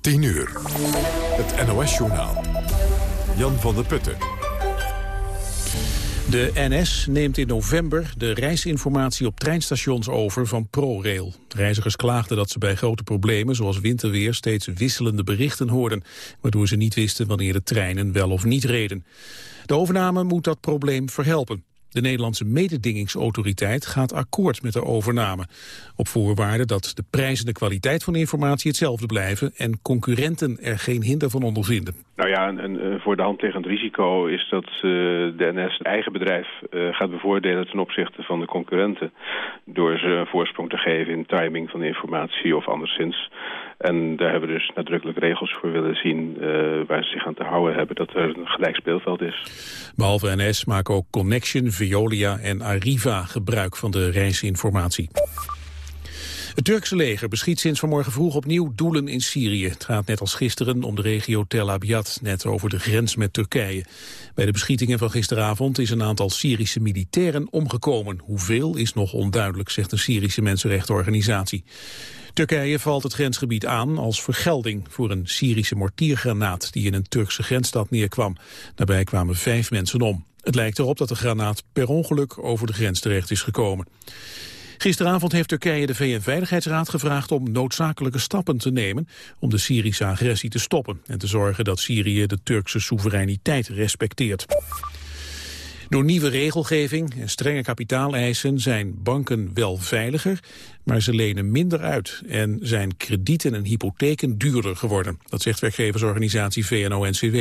10 uur. Het NOS-journaal. Jan van der Putten. De NS neemt in november de reisinformatie op treinstations over van ProRail. Reizigers klaagden dat ze bij grote problemen zoals winterweer steeds wisselende berichten hoorden, waardoor ze niet wisten wanneer de treinen wel of niet reden. De overname moet dat probleem verhelpen. De Nederlandse mededingingsautoriteit gaat akkoord met de overname. Op voorwaarde dat de prijs en de kwaliteit van de informatie hetzelfde blijven... en concurrenten er geen hinder van ondervinden. Nou ja, en, voor de hand liggend risico is dat uh, de NS het eigen bedrijf uh, gaat bevoordelen ten opzichte van de concurrenten. Door ze een voorsprong te geven in timing van de informatie of anderszins. En daar hebben we dus nadrukkelijk regels voor willen zien uh, waar ze zich aan te houden hebben dat er een gelijk speelveld is. Behalve NS maken ook Connection, Veolia en Arriva gebruik van de reisinformatie. Het Turkse leger beschiet sinds vanmorgen vroeg opnieuw doelen in Syrië. Het gaat net als gisteren om de regio Tel Abyad, net over de grens met Turkije. Bij de beschietingen van gisteravond is een aantal Syrische militairen omgekomen. Hoeveel is nog onduidelijk, zegt een Syrische mensenrechtenorganisatie. Turkije valt het grensgebied aan als vergelding voor een Syrische mortiergranaat die in een Turkse grensstad neerkwam. Daarbij kwamen vijf mensen om. Het lijkt erop dat de granaat per ongeluk over de grens terecht is gekomen. Gisteravond heeft Turkije de VN-veiligheidsraad gevraagd om noodzakelijke stappen te nemen om de Syrische agressie te stoppen en te zorgen dat Syrië de Turkse soevereiniteit respecteert. Door nieuwe regelgeving en strenge kapitaaleisen zijn banken wel veiliger, maar ze lenen minder uit en zijn kredieten en hypotheken duurder geworden. Dat zegt werkgeversorganisatie VNO-NCW.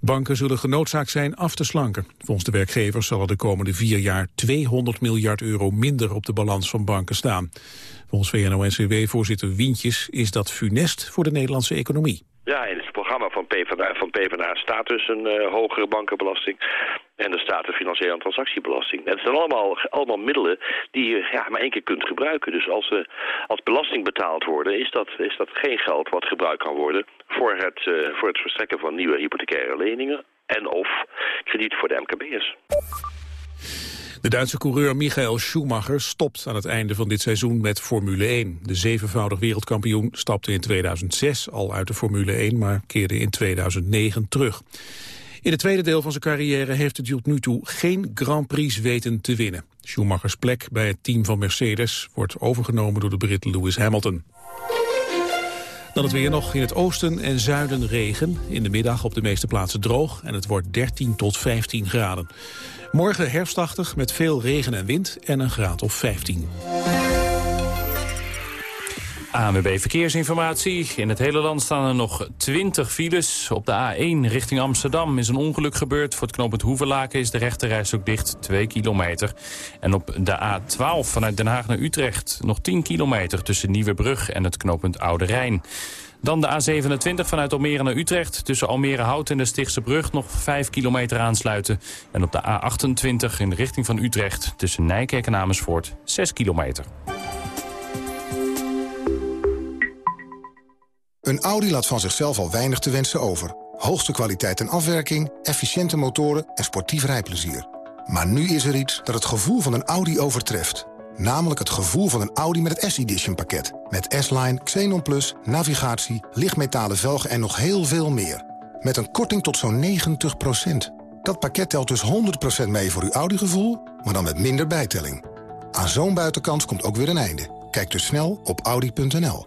Banken zullen genoodzaakt zijn af te slanken. Volgens de werkgevers zal er de komende vier jaar 200 miljard euro minder op de balans van banken staan. Volgens VNO-NCW-voorzitter Wientjes is dat funest voor de Nederlandse economie. Ja, in het programma van PvdA, van staat dus een uh, hogere bankenbelasting. En er staat de financiële transactiebelasting. En het zijn allemaal, allemaal middelen die je ja, maar één keer kunt gebruiken. Dus als, we, als belasting betaald worden, is dat, is dat geen geld wat gebruikt kan worden voor het, uh, voor het verstrekken van nieuwe hypothecaire leningen en of krediet voor de MKB'ers. De Duitse coureur Michael Schumacher stopt aan het einde van dit seizoen met Formule 1. De zevenvoudig wereldkampioen stapte in 2006 al uit de Formule 1, maar keerde in 2009 terug. In het tweede deel van zijn carrière heeft het tot nu toe geen Grand Prix weten te winnen. Schumachers plek bij het team van Mercedes wordt overgenomen door de Brit Lewis Hamilton. Dan het weer nog in het oosten en zuiden regen. In de middag op de meeste plaatsen droog en het wordt 13 tot 15 graden. Morgen herfstachtig met veel regen en wind en een graad of 15. ANWB Verkeersinformatie. In het hele land staan er nog 20 files. Op de A1 richting Amsterdam is een ongeluk gebeurd. Voor het knooppunt Hoevelaken is de rechterreis ook dicht, 2 kilometer. En op de A12 vanuit Den Haag naar Utrecht nog 10 kilometer... tussen Nieuwebrug en het knooppunt Oude Rijn. Dan de A27 vanuit Almere naar Utrecht. Tussen Almere Hout en de Stichtse Brug nog 5 kilometer aansluiten. En op de A28 in de richting van Utrecht tussen Nijkerk en Amersfoort 6 kilometer. Een Audi laat van zichzelf al weinig te wensen over. Hoogste kwaliteit en afwerking, efficiënte motoren en sportief rijplezier. Maar nu is er iets dat het gevoel van een Audi overtreft. Namelijk het gevoel van een Audi met het S-Edition pakket. Met S-Line, Xenon Plus, navigatie, lichtmetalen velgen en nog heel veel meer. Met een korting tot zo'n 90% Dat pakket telt dus 100% mee voor uw Audi-gevoel, maar dan met minder bijtelling. Aan zo'n buitenkans komt ook weer een einde. Kijk dus snel op Audi.nl.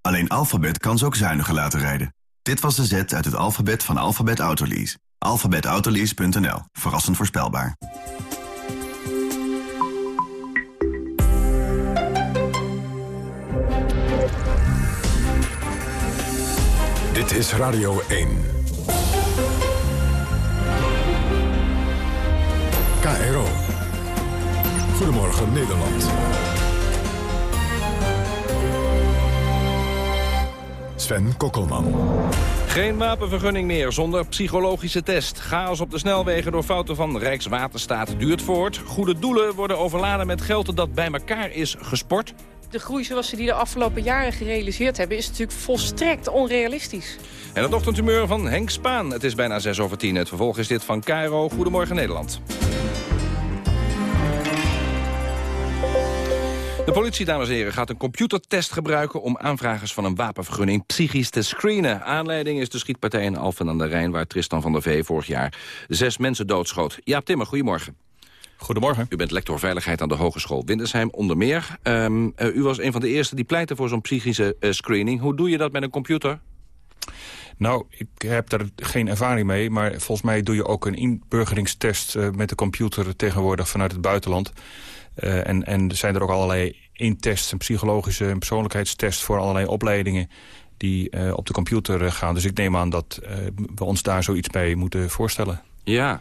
Alleen Alphabet kan ze ook zuiniger laten rijden. Dit was de zet uit het alfabet van Alphabet Autolease. alphabetautolease.nl. Verrassend voorspelbaar. Dit is Radio 1. KRO. Goedemorgen Nederland. Sven Kokkelman. Geen wapenvergunning meer zonder psychologische test. Chaos op de snelwegen door fouten van Rijkswaterstaat duurt voort. Goede doelen worden overladen met geld dat bij elkaar is gesport. De groei zoals ze die de afgelopen jaren gerealiseerd hebben... is natuurlijk volstrekt onrealistisch. En het ochtendhumeur van Henk Spaan. Het is bijna 6 over 10. Het vervolg is dit van Cairo. Goedemorgen Nederland. De politie, dames en heren, gaat een computertest gebruiken... om aanvragers van een wapenvergunning psychisch te screenen. Aanleiding is de schietpartij in Alphen aan de Rijn... waar Tristan van der Vee vorig jaar zes mensen doodschoot. Jaap Timmer, goedemorgen. Goedemorgen. U bent lector veiligheid aan de Hogeschool Windersheim, onder meer. Um, uh, u was een van de eerste die pleitte voor zo'n psychische uh, screening. Hoe doe je dat met een computer? Nou, ik heb daar geen ervaring mee, maar volgens mij doe je ook een inburgeringstest uh, met de computer tegenwoordig vanuit het buitenland. Uh, en, en er zijn er ook allerlei intests, een psychologische en persoonlijkheidstest voor allerlei opleidingen die uh, op de computer gaan. Dus ik neem aan dat we ons daar zoiets bij moeten voorstellen. Ja,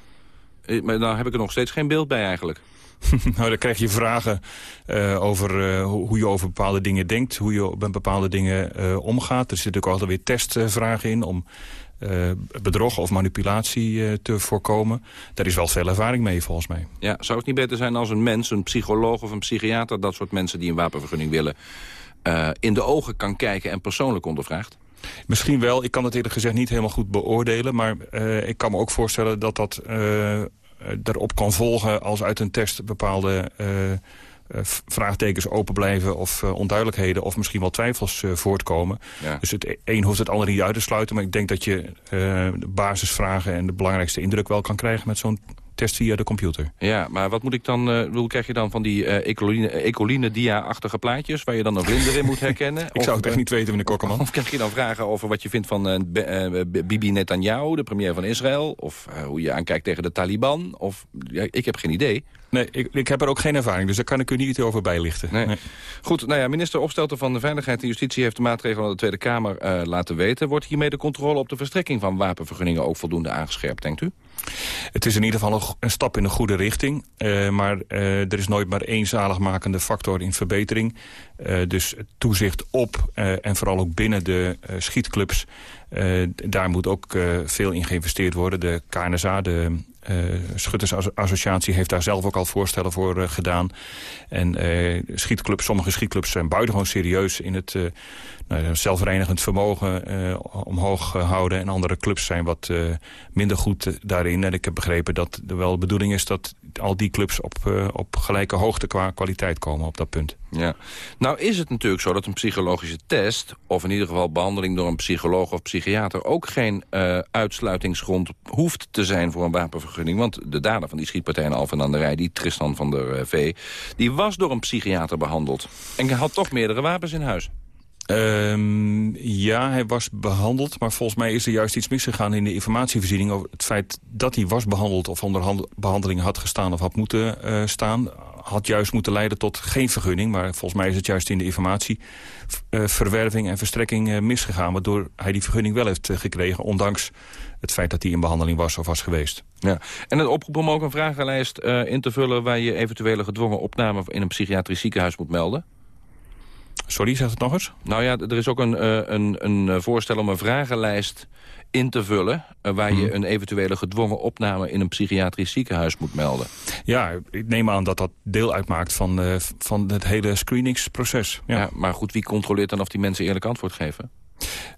maar dan heb ik er nog steeds geen beeld bij eigenlijk. nou, dan krijg je vragen uh, over hoe je over bepaalde dingen denkt. Hoe je met bepaalde dingen omgaat. Er zitten ook altijd weer testvragen in om bedrog of manipulatie te voorkomen. Daar is wel veel ervaring mee volgens mij. Ja, zou het niet beter zijn als een mens, een psycholoog of een psychiater... dat soort mensen die een wapenvergunning willen... in de ogen kan kijken en persoonlijk ondervraagt? Misschien wel. Ik kan het eerlijk gezegd niet helemaal goed beoordelen. Maar uh, ik kan me ook voorstellen dat dat uh, erop kan volgen... als uit een test bepaalde uh, vraagtekens open blijven... of onduidelijkheden of misschien wel twijfels voortkomen. Ja. Dus het een hoeft het ander niet uit te sluiten. Maar ik denk dat je de basisvragen en de belangrijkste indruk wel kan krijgen... met zo'n test via de computer. Ja, maar wat moet ik dan, uh, hoe krijg je dan van die uh, ecoline, ecoline dia-achtige plaatjes... waar je dan een vlinder in moet herkennen? ik zou het echt niet weten, meneer Kokkerman. Of krijg je dan vragen over wat je vindt van uh, Bibi Netanyahu, de premier van Israël... of hoe je aankijkt tegen de Taliban? Of, ja, ik heb geen idee. Nee, ik, ik, heb er ook geen ervaring, dus daar kan ik u niet over bijlichten. Nee. Nee. Goed, nou ja, minister Opstelten van de Veiligheid en Justitie... heeft de maatregelen aan de Tweede Kamer uh, laten weten. Wordt hiermee de controle op de verstrekking van wapenvergunningen... ook voldoende aangescherpt, denkt u? Het is in ieder geval een, een stap in de goede richting. Uh, maar uh, er is nooit maar één zaligmakende factor in verbetering. dus toezicht op en vooral ook binnen de schietclubs... daar moet ook veel in geïnvesteerd worden. De KNSA, de Schuttersassociatie heeft daar zelf ook al voorstellen voor uh, gedaan. En uh, schietclubs, sommige schietclubs zijn buitengewoon serieus in het zelfreinigend vermogen omhoog houden. En andere clubs zijn wat minder goed daarin. En ik heb begrepen dat er wel de bedoeling is dat al die clubs op, op gelijke hoogte qua kwaliteit komen op dat punt. Ja. Nou is het natuurlijk zo dat een psychologische test... of in ieder geval behandeling door een psycholoog of psychiater... ook geen uitsluitingsgrond hoeft te zijn voor een wapenvergunning. Want de dader van die schietpartij in Alphen aan de Rij... die Tristan van der V, die was door een psychiater behandeld. En had toch meerdere wapens in huis. Um, ja, hij was behandeld, maar volgens mij is er juist iets misgegaan in de informatievoorziening over het feit dat hij was behandeld of onder behandeling had gestaan of had moeten uh, staan. Had juist moeten leiden tot geen vergunning, maar volgens mij is het juist in de informatieverwerving uh, en verstrekking uh, misgegaan, waardoor hij die vergunning wel heeft gekregen, ondanks het feit dat hij in behandeling was of was geweest. Ja. En het oproep om ook een vragenlijst in te vullen waar je eventuele gedwongen opname in een psychiatrisch ziekenhuis moet melden? Sorry, zegt het nog eens? Nou ja, er is ook een, uh, een, een voorstel om een vragenlijst in te vullen... Uh, waar je hmm. een eventuele gedwongen opname in een psychiatrisch ziekenhuis moet melden. Ja, ik neem aan dat dat deel uitmaakt van, van het hele screeningsproces. Ja. ja, maar goed, wie controleert dan of die mensen eerlijk antwoord geven?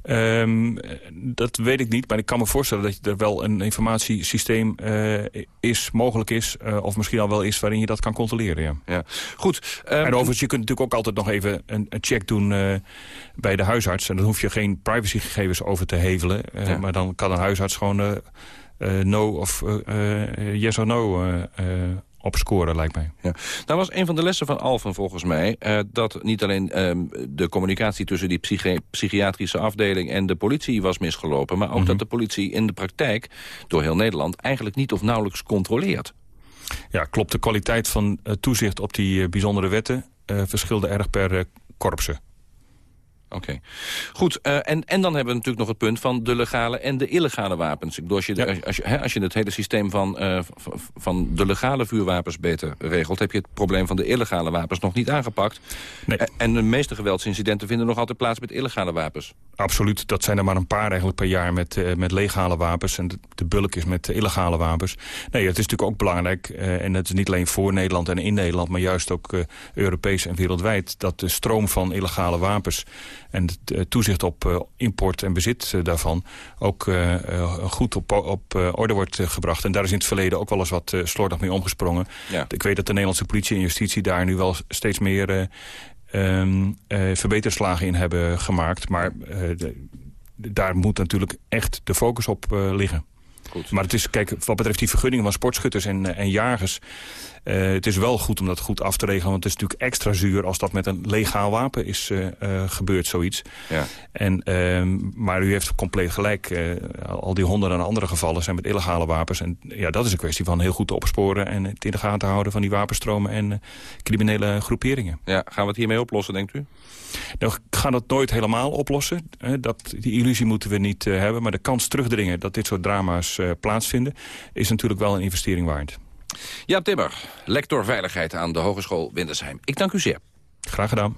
Um, dat weet ik niet, maar ik kan me voorstellen dat er wel een informatiesysteem uh, is, mogelijk is, uh, of misschien al wel is, waarin je dat kan controleren. Ja. ja. Goed. Um, en overigens, je kunt natuurlijk ook altijd nog even een, een check doen uh, bij de huisarts. En dan hoef je geen privacygegevens over te hevelen. Ja. Maar dan kan een huisarts gewoon no of yes or no op scoren, lijkt mij. Ja. Nou was een van de lessen van Alphen volgens mij... Uh, dat niet alleen uh, de communicatie tussen die psychi psychiatrische afdeling... en de politie was misgelopen... maar ook mm -hmm. dat de politie in de praktijk door heel Nederland... eigenlijk niet of nauwelijks controleert. Ja, klopt. De kwaliteit van uh, toezicht op die bijzondere wetten... verschilde erg per korpsen. Oké. Okay. Goed, uh, en, en dan hebben we natuurlijk nog het punt van de legale en de illegale wapens. Ik bedoel, als, je, ja. als, je, als je het hele systeem van, uh, van de legale vuurwapens beter regelt... heb je het probleem van de illegale wapens nog niet aangepakt. Nee. En de meeste geweldsincidenten vinden nog altijd plaats met illegale wapens. Absoluut, dat zijn er maar een paar eigenlijk per jaar met, met legale wapens. En de, de bulk is met illegale wapens. Nee, het is natuurlijk ook belangrijk, en dat is niet alleen voor Nederland en in Nederland... maar juist ook Europees en wereldwijd, dat de stroom van illegale wapens en het toezicht op uh, import en bezit uh, daarvan ook goed op, op orde wordt gebracht. En daar is in het verleden ook wel eens wat slordig mee omgesprongen. Ja. Ik weet dat de Nederlandse politie en justitie daar nu wel steeds meer um, verbeterslagen in hebben gemaakt. Maar de, daar moet natuurlijk echt de focus op liggen. Goed. Maar het is, kijk, wat betreft die vergunningen van sportschutters en, en jagers... Uh, het is wel goed om dat goed af te regelen. Want het is natuurlijk extra zuur als dat met een legaal wapen is uh, uh, gebeurd, zoiets. Ja. En, ehm, maar u heeft compleet gelijk. al die honderden andere gevallen zijn met illegale wapens. En ja, dat is een kwestie van heel goed te opsporen... en het in de gaten houden van die wapenstromen en criminele groeperingen. Ja, gaan we het hiermee oplossen, denkt u? Nou, ik ga dat nooit helemaal oplossen. Dat, die illusie moeten we niet hebben. Maar de kans terugdringen dat dit soort drama's plaatsvinden... is natuurlijk wel een investering waard. Jaap Timmer, lector Veiligheid aan de Hogeschool Windersheim. Ik dank u zeer. Graag gedaan.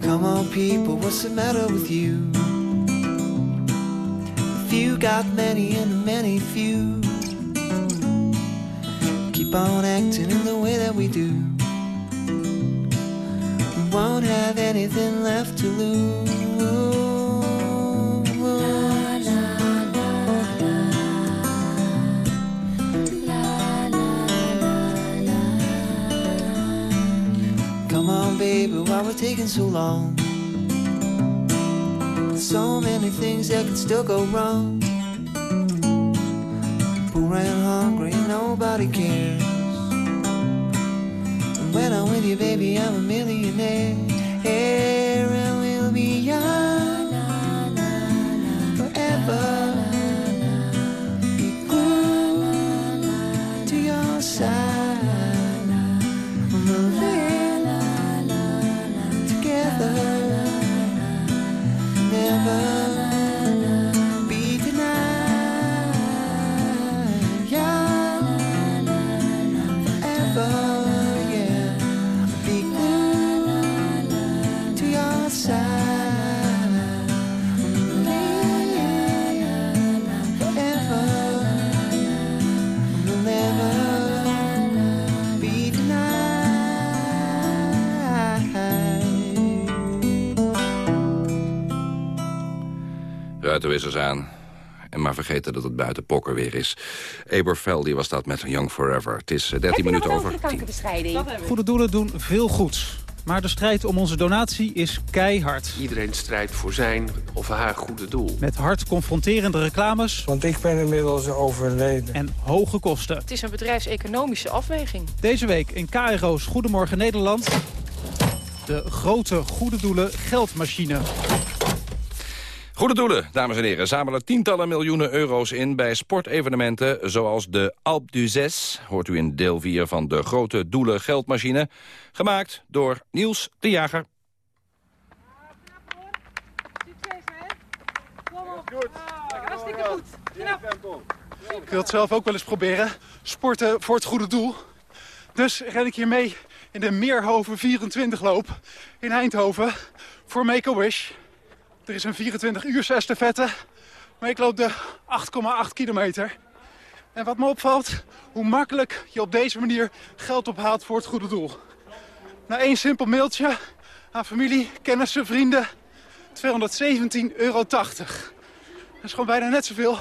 Come on people, what's the matter with you? Few got many and many few Keep on acting in the way that we do won't have anything left to lose. Come on, baby, why we're taking so long? So many things that could still go wrong. Poor and hungry, nobody cares. When I'm with you, baby, I'm a millionaire. And we'll be young ruitenwissers aan. En maar vergeten dat het buiten pokker weer is. Eber die was dat met Young Forever. Het is 13 minuten over 10. Goede doelen doen veel goeds. Maar de strijd om onze donatie is keihard. Iedereen strijdt voor zijn of haar goede doel. Met hard confronterende reclames. Want ik ben inmiddels overleden. En hoge kosten. Het is een bedrijfseconomische afweging. Deze week in KRO's Goedemorgen Nederland... de grote goede doelen geldmachine. Goede doelen, dames en heren, zamelen tientallen miljoenen euro's in bij sportevenementen zoals de Alpe d'Huez. Hoort u in deel 4 van de grote doelen geldmachine. Gemaakt door Niels de Jager. Hartstikke goed. Ik wil het zelf ook wel eens proberen. Sporten voor het goede doel. Dus ren ik hier mee in de Meerhoven 24 loop in Eindhoven voor Make-A-Wish. Er is een 24 uur estafette, maar ik loop de 8,8 kilometer. En wat me opvalt, hoe makkelijk je op deze manier geld ophaalt voor het goede doel. Na één simpel mailtje aan familie, kennissen, vrienden, 217,80 euro. Dat is gewoon bijna net zoveel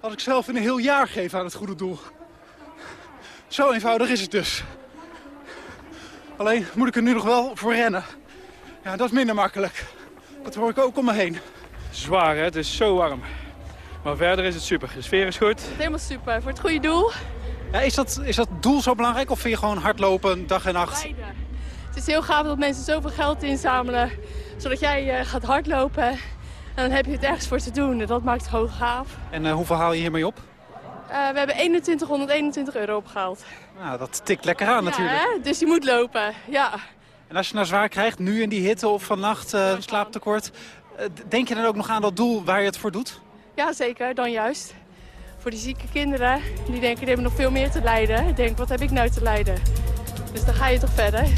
als ik zelf in een heel jaar geef aan het goede doel. Zo eenvoudig is het dus. Alleen moet ik er nu nog wel voor rennen. Ja, dat is minder makkelijk. Dat hoor ik ook om me heen. Zwaar, hè? Het is zo warm. Maar verder is het super. De sfeer is goed. Helemaal super. Voor het goede doel. Ja, is, dat, is dat doel zo belangrijk of vind je gewoon hardlopen dag en nacht? Beide. Het is heel gaaf dat mensen zoveel geld inzamelen. Zodat jij uh, gaat hardlopen. En dan heb je het ergens voor te doen. En dat maakt het hoog gaaf. En uh, hoeveel haal je hiermee op? Uh, we hebben 2121 euro opgehaald. Nou, dat tikt lekker aan ja, natuurlijk. Hè? Dus je moet lopen, ja. En als je nou zwaar krijgt, nu in die hitte of vannacht uh, slaaptekort... Uh, denk je dan ook nog aan dat doel waar je het voor doet? Ja, zeker. Dan juist. Voor die zieke kinderen, die denken, die hebben nog veel meer te lijden. Ik denk, wat heb ik nou te lijden? Dus dan ga je toch verder.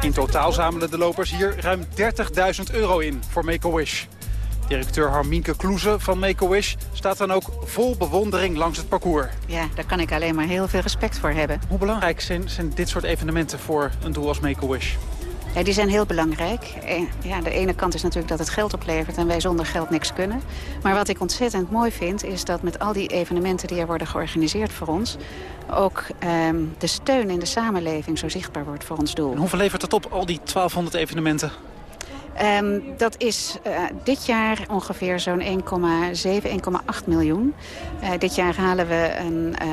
In totaal zamelen de lopers hier ruim 30.000 euro in voor Make-A-Wish. Directeur Harmienke Kloeze van Make-A-Wish staat dan ook vol bewondering langs het parcours. Ja, daar kan ik alleen maar heel veel respect voor hebben. Hoe belangrijk zijn, zijn dit soort evenementen voor een doel als Make-A-Wish? Ja, die zijn heel belangrijk. Ja, de ene kant is natuurlijk dat het geld oplevert en wij zonder geld niks kunnen. Maar wat ik ontzettend mooi vind is dat met al die evenementen die er worden georganiseerd voor ons... ook um, de steun in de samenleving zo zichtbaar wordt voor ons doel. En hoeveel levert dat op, al die 1200 evenementen? Um, dat is uh, dit jaar ongeveer zo'n 1,7, 1,8 miljoen. Uh, dit jaar halen we een, uh,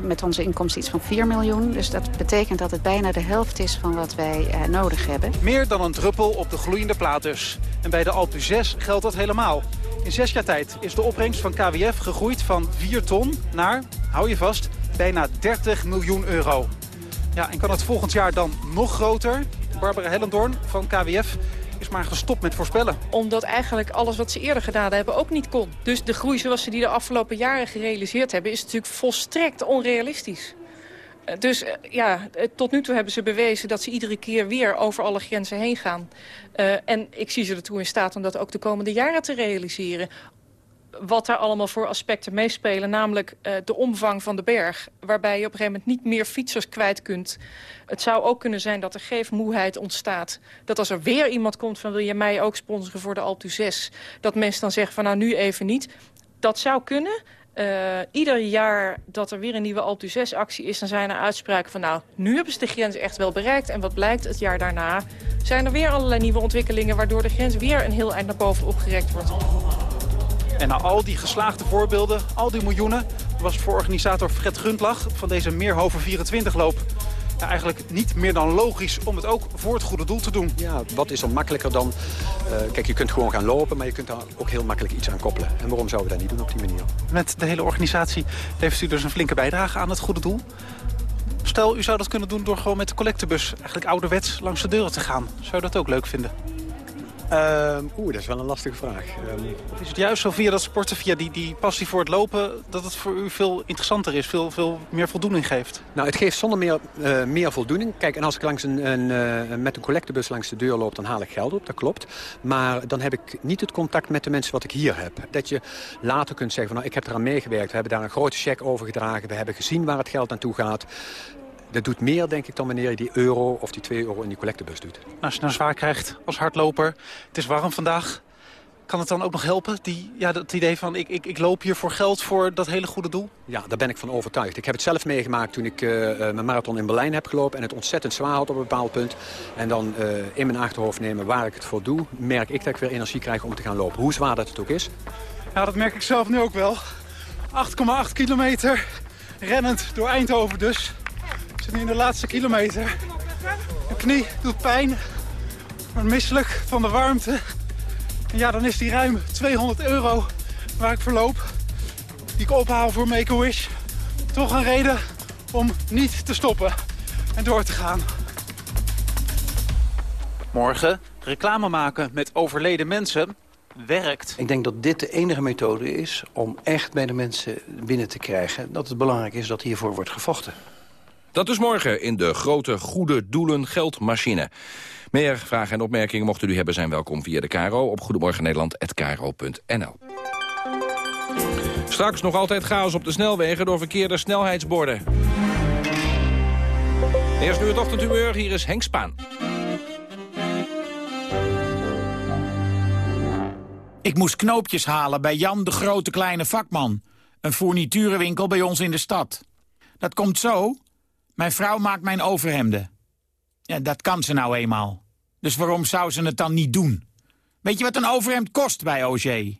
met onze inkomsten iets van 4 miljoen. Dus dat betekent dat het bijna de helft is van wat wij nodig hebben. Meer dan een druppel op de gloeiende plaat dus. En bij de Alpe 6 geldt dat helemaal. In zes jaar tijd is de opbrengst van KWF gegroeid van 4 ton naar, hou je vast, bijna 30 miljoen euro. Ja, en kan het volgend jaar dan nog groter? Barbara Hellendoorn van KWF is maar gestopt met voorspellen. Omdat eigenlijk alles wat ze eerder gedaan hebben ook niet kon. Dus de groei zoals ze die de afgelopen jaren gerealiseerd hebben... is natuurlijk volstrekt onrealistisch. Dus ja, tot nu toe hebben ze bewezen dat ze iedere keer weer over alle grenzen heen gaan. En ik zie ze ertoe in staat om dat ook de komende jaren te realiseren wat daar allemaal voor aspecten meespelen. Namelijk uh, de omvang van de berg. Waarbij je op een gegeven moment niet meer fietsers kwijt kunt. Het zou ook kunnen zijn dat er geefmoeheid ontstaat. Dat als er weer iemand komt van wil je mij ook sponsoren voor de Alpe 6. Dat mensen dan zeggen van nou nu even niet. Dat zou kunnen. Uh, ieder jaar dat er weer een nieuwe Alpe 6 actie is... dan zijn er uitspraken van nou, nu hebben ze de grens echt wel bereikt. En wat blijkt, het jaar daarna zijn er weer allerlei nieuwe ontwikkelingen... waardoor de grens weer een heel eind naar boven opgerekt wordt. En na al die geslaagde voorbeelden, al die miljoenen... was voor organisator Fred Grundlach van deze Meerhoven 24-loop... Ja, eigenlijk niet meer dan logisch om het ook voor het goede doel te doen. Ja, wat is er makkelijker dan... Uh, kijk, je kunt gewoon gaan lopen, maar je kunt daar ook heel makkelijk iets aan koppelen. En waarom zouden we dat niet doen op die manier? Met de hele organisatie heeft u dus een flinke bijdrage aan het goede doel. Stel, u zou dat kunnen doen door gewoon met de collectebus... eigenlijk ouderwets langs de deuren te gaan. Zou u dat ook leuk vinden? Uh, Oeh, dat is wel een lastige vraag. Um... Is het juist zo via dat sporten, via die, die passie voor het lopen... dat het voor u veel interessanter is, veel, veel meer voldoening geeft? Nou, het geeft zonder meer, uh, meer voldoening. Kijk, en als ik langs een, een uh, met een collectebus langs de deur loop... dan haal ik geld op, dat klopt. Maar dan heb ik niet het contact met de mensen wat ik hier heb. Dat je later kunt zeggen, van, nou, ik heb eraan meegewerkt. We hebben daar een grote cheque overgedragen. We hebben gezien waar het geld naartoe gaat dat doet meer, denk ik, dan wanneer je die euro of die 2 euro in die collectebus doet. Als je nou zwaar krijgt als hardloper, het is warm vandaag... kan het dan ook nog helpen, die, ja, dat idee van ik, ik, ik loop hier voor geld voor dat hele goede doel? Ja, daar ben ik van overtuigd. Ik heb het zelf meegemaakt toen ik uh, mijn marathon in Berlijn heb gelopen... en het ontzettend zwaar had op een bepaald punt. En dan uh, in mijn achterhoofd nemen waar ik het voor doe... merk ik dat ik weer energie krijg om te gaan lopen. Hoe zwaar dat het ook is. Ja, dat merk ik zelf nu ook wel. 8,8 kilometer, rennend door Eindhoven dus... We zitten nu in de laatste kilometer. Mijn knie doet pijn. Ben misselijk van de warmte. En ja, dan is die ruim 200 euro waar ik verloop. Die ik ophaal voor Make-A-Wish. Toch een reden om niet te stoppen en door te gaan. Morgen reclame maken met overleden mensen werkt. Ik denk dat dit de enige methode is om echt bij de mensen binnen te krijgen... dat het belangrijk is dat hiervoor wordt gevochten. Dat is morgen in de grote Goede Doelen Geldmachine. Meer vragen en opmerkingen mochten u hebben zijn welkom via de KRO op goedemorgennederland.kro.nl. Straks nog altijd chaos op de snelwegen door verkeerde snelheidsborden. Eerst nu het ochtendhumeur, hier is Henk Spaan. Ik moest knoopjes halen bij Jan de Grote Kleine Vakman. Een fourniturenwinkel bij ons in de stad. Dat komt zo... Mijn vrouw maakt mijn overhemden. Ja, dat kan ze nou eenmaal. Dus waarom zou ze het dan niet doen? Weet je wat een overhemd kost bij OG?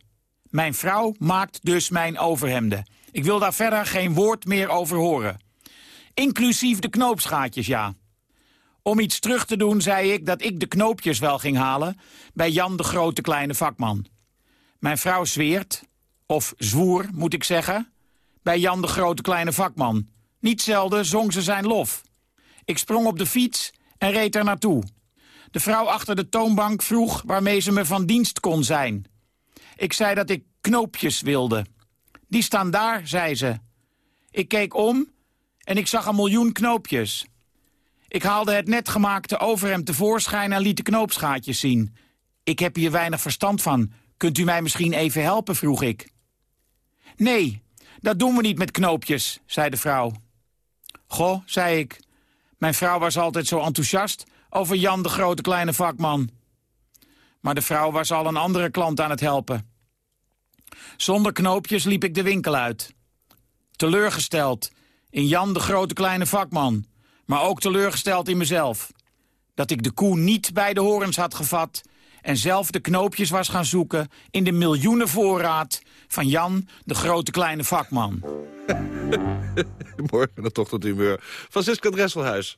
Mijn vrouw maakt dus mijn overhemden. Ik wil daar verder geen woord meer over horen. Inclusief de knoopsgaatjes, ja. Om iets terug te doen zei ik dat ik de knoopjes wel ging halen... bij Jan de grote kleine vakman. Mijn vrouw zweert, of zwoer moet ik zeggen... bij Jan de grote kleine vakman. Niet zelden zong ze zijn lof. Ik sprong op de fiets en reed er naartoe. De vrouw achter de toonbank vroeg waarmee ze me van dienst kon zijn. Ik zei dat ik knoopjes wilde. Die staan daar, zei ze. Ik keek om en ik zag een miljoen knoopjes. Ik haalde het net gemaakte overhemd tevoorschijn en liet de knoopsgaatjes zien. Ik heb hier weinig verstand van. Kunt u mij misschien even helpen, vroeg ik. Nee, dat doen we niet met knoopjes, zei de vrouw. Goh, zei ik. Mijn vrouw was altijd zo enthousiast over Jan de grote kleine vakman. Maar de vrouw was al een andere klant aan het helpen. Zonder knoopjes liep ik de winkel uit. Teleurgesteld in Jan de grote kleine vakman, maar ook teleurgesteld in mezelf. Dat ik de koe niet bij de horens had gevat en zelf de knoopjes was gaan zoeken in de miljoenen voorraad van Jan de grote kleine vakman. Morgen het ochtendhumeur. Francisca Dresselhuis.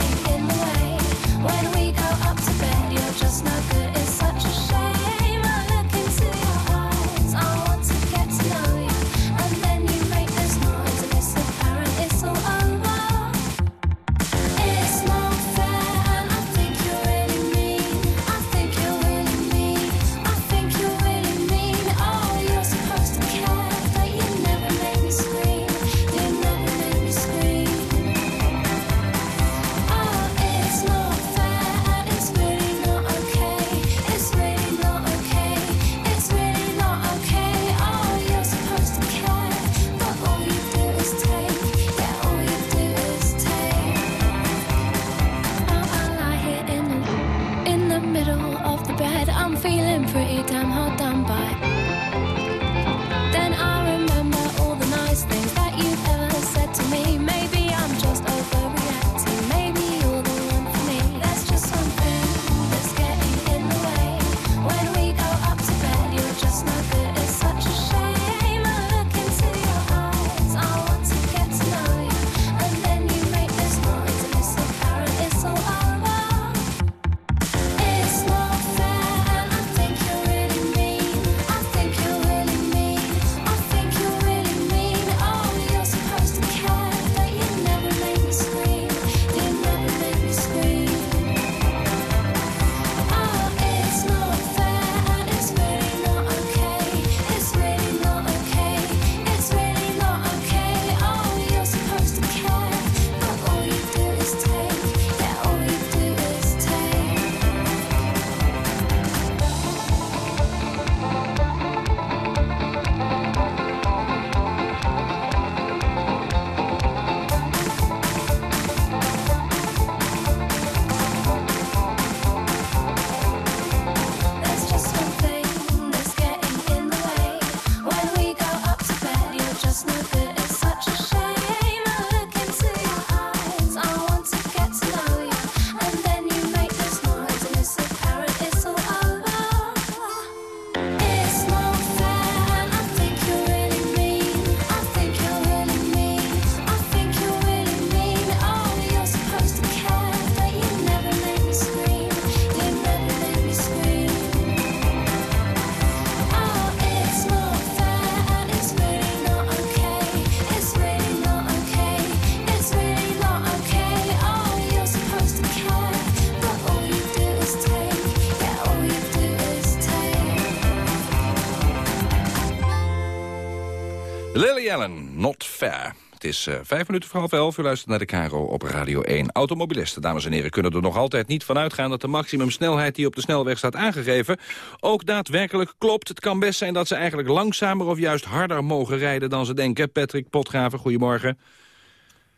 fair. Het is uh, vijf minuten voor half elf. U luistert naar de Caro op Radio 1. Automobilisten, dames en heren, kunnen er nog altijd niet van uitgaan... dat de maximumsnelheid die op de snelweg staat aangegeven... ook daadwerkelijk klopt. Het kan best zijn dat ze eigenlijk langzamer of juist harder mogen rijden... dan ze denken. Patrick Potgraven, goedemorgen.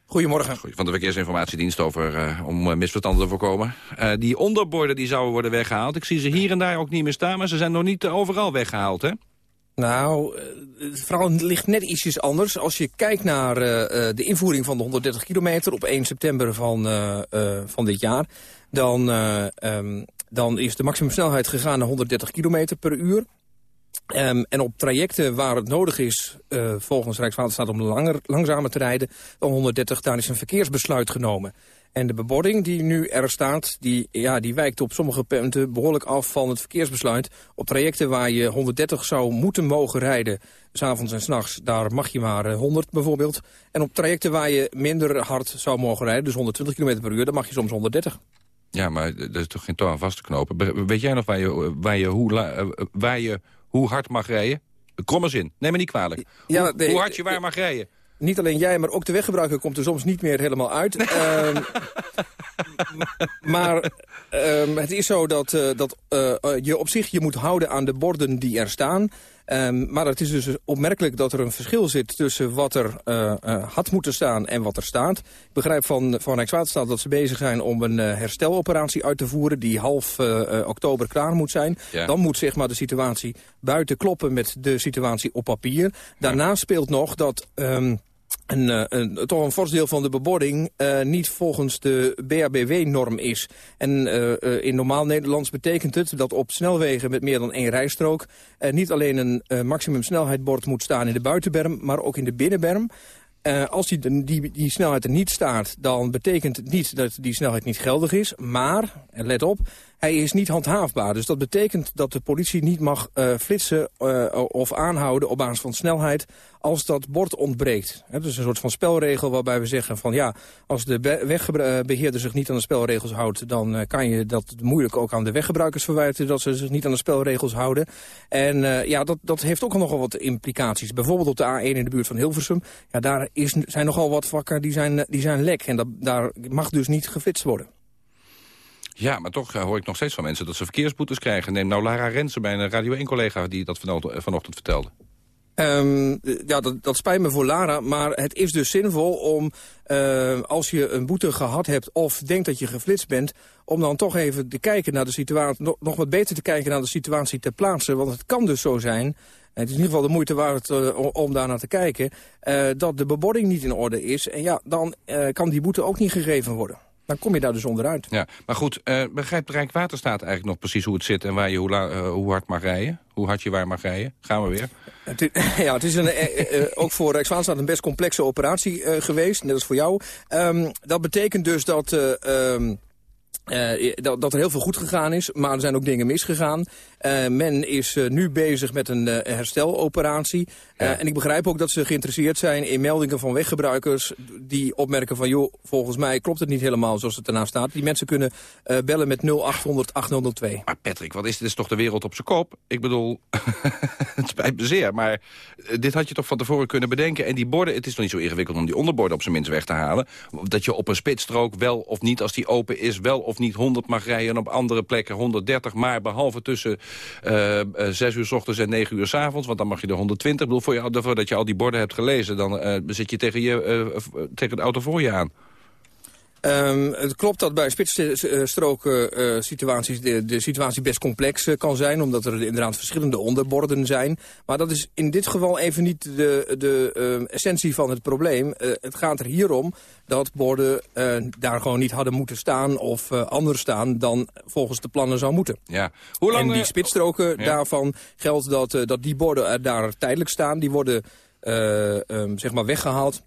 Goedemorgen. Van de Verkeersinformatiedienst over, uh, om uh, misverstanden te voorkomen. Uh, die onderborden die zouden worden weggehaald. Ik zie ze hier en daar ook niet meer staan, maar ze zijn nog niet overal weggehaald, hè? Nou, het verhaal ligt net ietsjes anders. Als je kijkt naar de invoering van de 130 kilometer op 1 september van, van dit jaar... Dan, um, dan is de maximumsnelheid gegaan naar 130 kilometer per uur. Um, en op trajecten waar het nodig is, volgens Rijkswaterstaat om langer, langzamer te rijden dan 130, daar is een verkeersbesluit genomen. En de bebording die nu er staat, die, ja, die wijkt op sommige punten behoorlijk af van het verkeersbesluit. Op trajecten waar je 130 zou moeten mogen rijden, s'avonds en s'nachts, daar mag je maar 100 bijvoorbeeld. En op trajecten waar je minder hard zou mogen rijden, dus 120 km per uur, dan mag je soms 130. Ja, maar er is toch geen touw aan vast te knopen. Weet jij nog waar je, waar je, hoe, waar je hoe hard mag rijden? Kromme zin, neem me niet kwalijk. Ja, hoe, hard je waar mag rijden? Niet alleen jij, maar ook de weggebruiker komt er soms niet meer helemaal uit. um, maar um, het is zo dat, uh, dat uh, je op zich je moet houden aan de borden die er staan. Um, maar het is dus opmerkelijk dat er een verschil zit tussen wat er uh, uh, had moeten staan en wat er staat. Ik begrijp van, van Rijkswaterstaat dat ze bezig zijn om een uh, hersteloperatie uit te voeren... die half oktober klaar moet zijn. Ja. Dan moet zeg maar, de situatie buiten kloppen met de situatie op papier. Daarna ja. speelt nog dat... Um, uh, een, toch een fors deel van de bebording uh, niet volgens de BABW-norm is. En uh, in normaal Nederlands betekent het dat op snelwegen met meer dan één rijstrook... niet alleen een maximumsnelheidbord moet staan in de buitenberm, maar ook in de binnenberm. Uh, als die, die, die snelheid er niet staat, dan betekent het niet dat die snelheid niet geldig is. Maar, en let op, hij is niet handhaafbaar. Dus dat betekent dat de politie niet mag uh, flitsen uh, of aanhouden op basis van snelheid als dat bord ontbreekt. Dus een soort van spelregel waarbij we zeggen van ja, als de wegbeheerder zich niet aan de spelregels houdt, dan kan je dat moeilijk ook aan de weggebruikers verwijten dat ze zich niet aan de spelregels houden. En ja, dat, dat heeft ook nogal wat implicaties. Bijvoorbeeld op de A1 in de buurt van Hilversum, ja, daar is, zijn nogal wat vakken die zijn, die zijn lek en dat, daar mag dus niet geflitst worden. Ja, maar toch hoor ik nog steeds van mensen dat ze verkeersboetes krijgen. Neem nou Lara Rensen, mijn Radio 1-collega die dat vanochtend vertelde. Um, ja, dat, dat spijt me voor Lara, maar het is dus zinvol om, uh, als je een boete gehad hebt of denkt dat je geflitst bent, om dan toch even te kijken naar de situatie, nog, wat beter te kijken naar de situatie ter plaatse. Want het kan dus zo zijn, het is in ieder geval de moeite waard om daar naar te kijken, dat de bebording niet in orde is. En ja, dan kan die boete ook niet gegeven worden. Dan kom je daar dus onderuit. Ja, maar goed, uh, begrijpt Rijkswaterstaat eigenlijk nog precies hoe het zit... en waar je hoe, uh, hoe hard mag rijden? Hoe hard je waar mag rijden? Gaan we weer. Het is, ja, het is een, uh, ook voor Rijkswaterstaat een best complexe operatie geweest. Net als voor jou. Um, dat betekent dus dat... Um, uh, dat, dat er heel veel goed gegaan is, maar er zijn ook dingen misgegaan. Uh, men is uh, nu bezig met een hersteloperatie. Ja. En ik begrijp ook dat ze geïnteresseerd zijn in meldingen van weggebruikers... die opmerken van, joh, volgens mij klopt het niet helemaal zoals het ernaast staat. Die mensen kunnen bellen met 0800 8002. Maar Patrick, wat is dit is toch de wereld op zijn kop? Ik bedoel, het spijt me zeer, maar dit had je toch van tevoren kunnen bedenken. En die borden, het is toch niet zo ingewikkeld om die onderborden op zijn minst weg te halen. Dat je op een spitsstrook wel of niet, als die open is, wel of niet 100 mag rijden... en op andere plekken 130, maar behalve tussen uh, 6 uur s ochtends en 9 uur s avonds... want dan mag je de 120. Ik bedoel, voor je, voordat je al die borden hebt gelezen... dan uh, zit je tegen, je, tegen de auto voor je aan. Um, het klopt dat bij spitsstroken uh, situaties de, de situatie best complex uh, kan zijn, omdat er inderdaad verschillende onderborden zijn. Maar dat is in dit geval even niet de, de uh, essentie van het probleem. het gaat er hier om dat borden daar gewoon niet hadden moeten staan of anders staan dan volgens de plannen zou moeten. Ja. Hoe lang, en die spitsstroken, ja. daarvan geldt dat, dat die borden daar tijdelijk staan. Die worden um, zeg maar weggehaald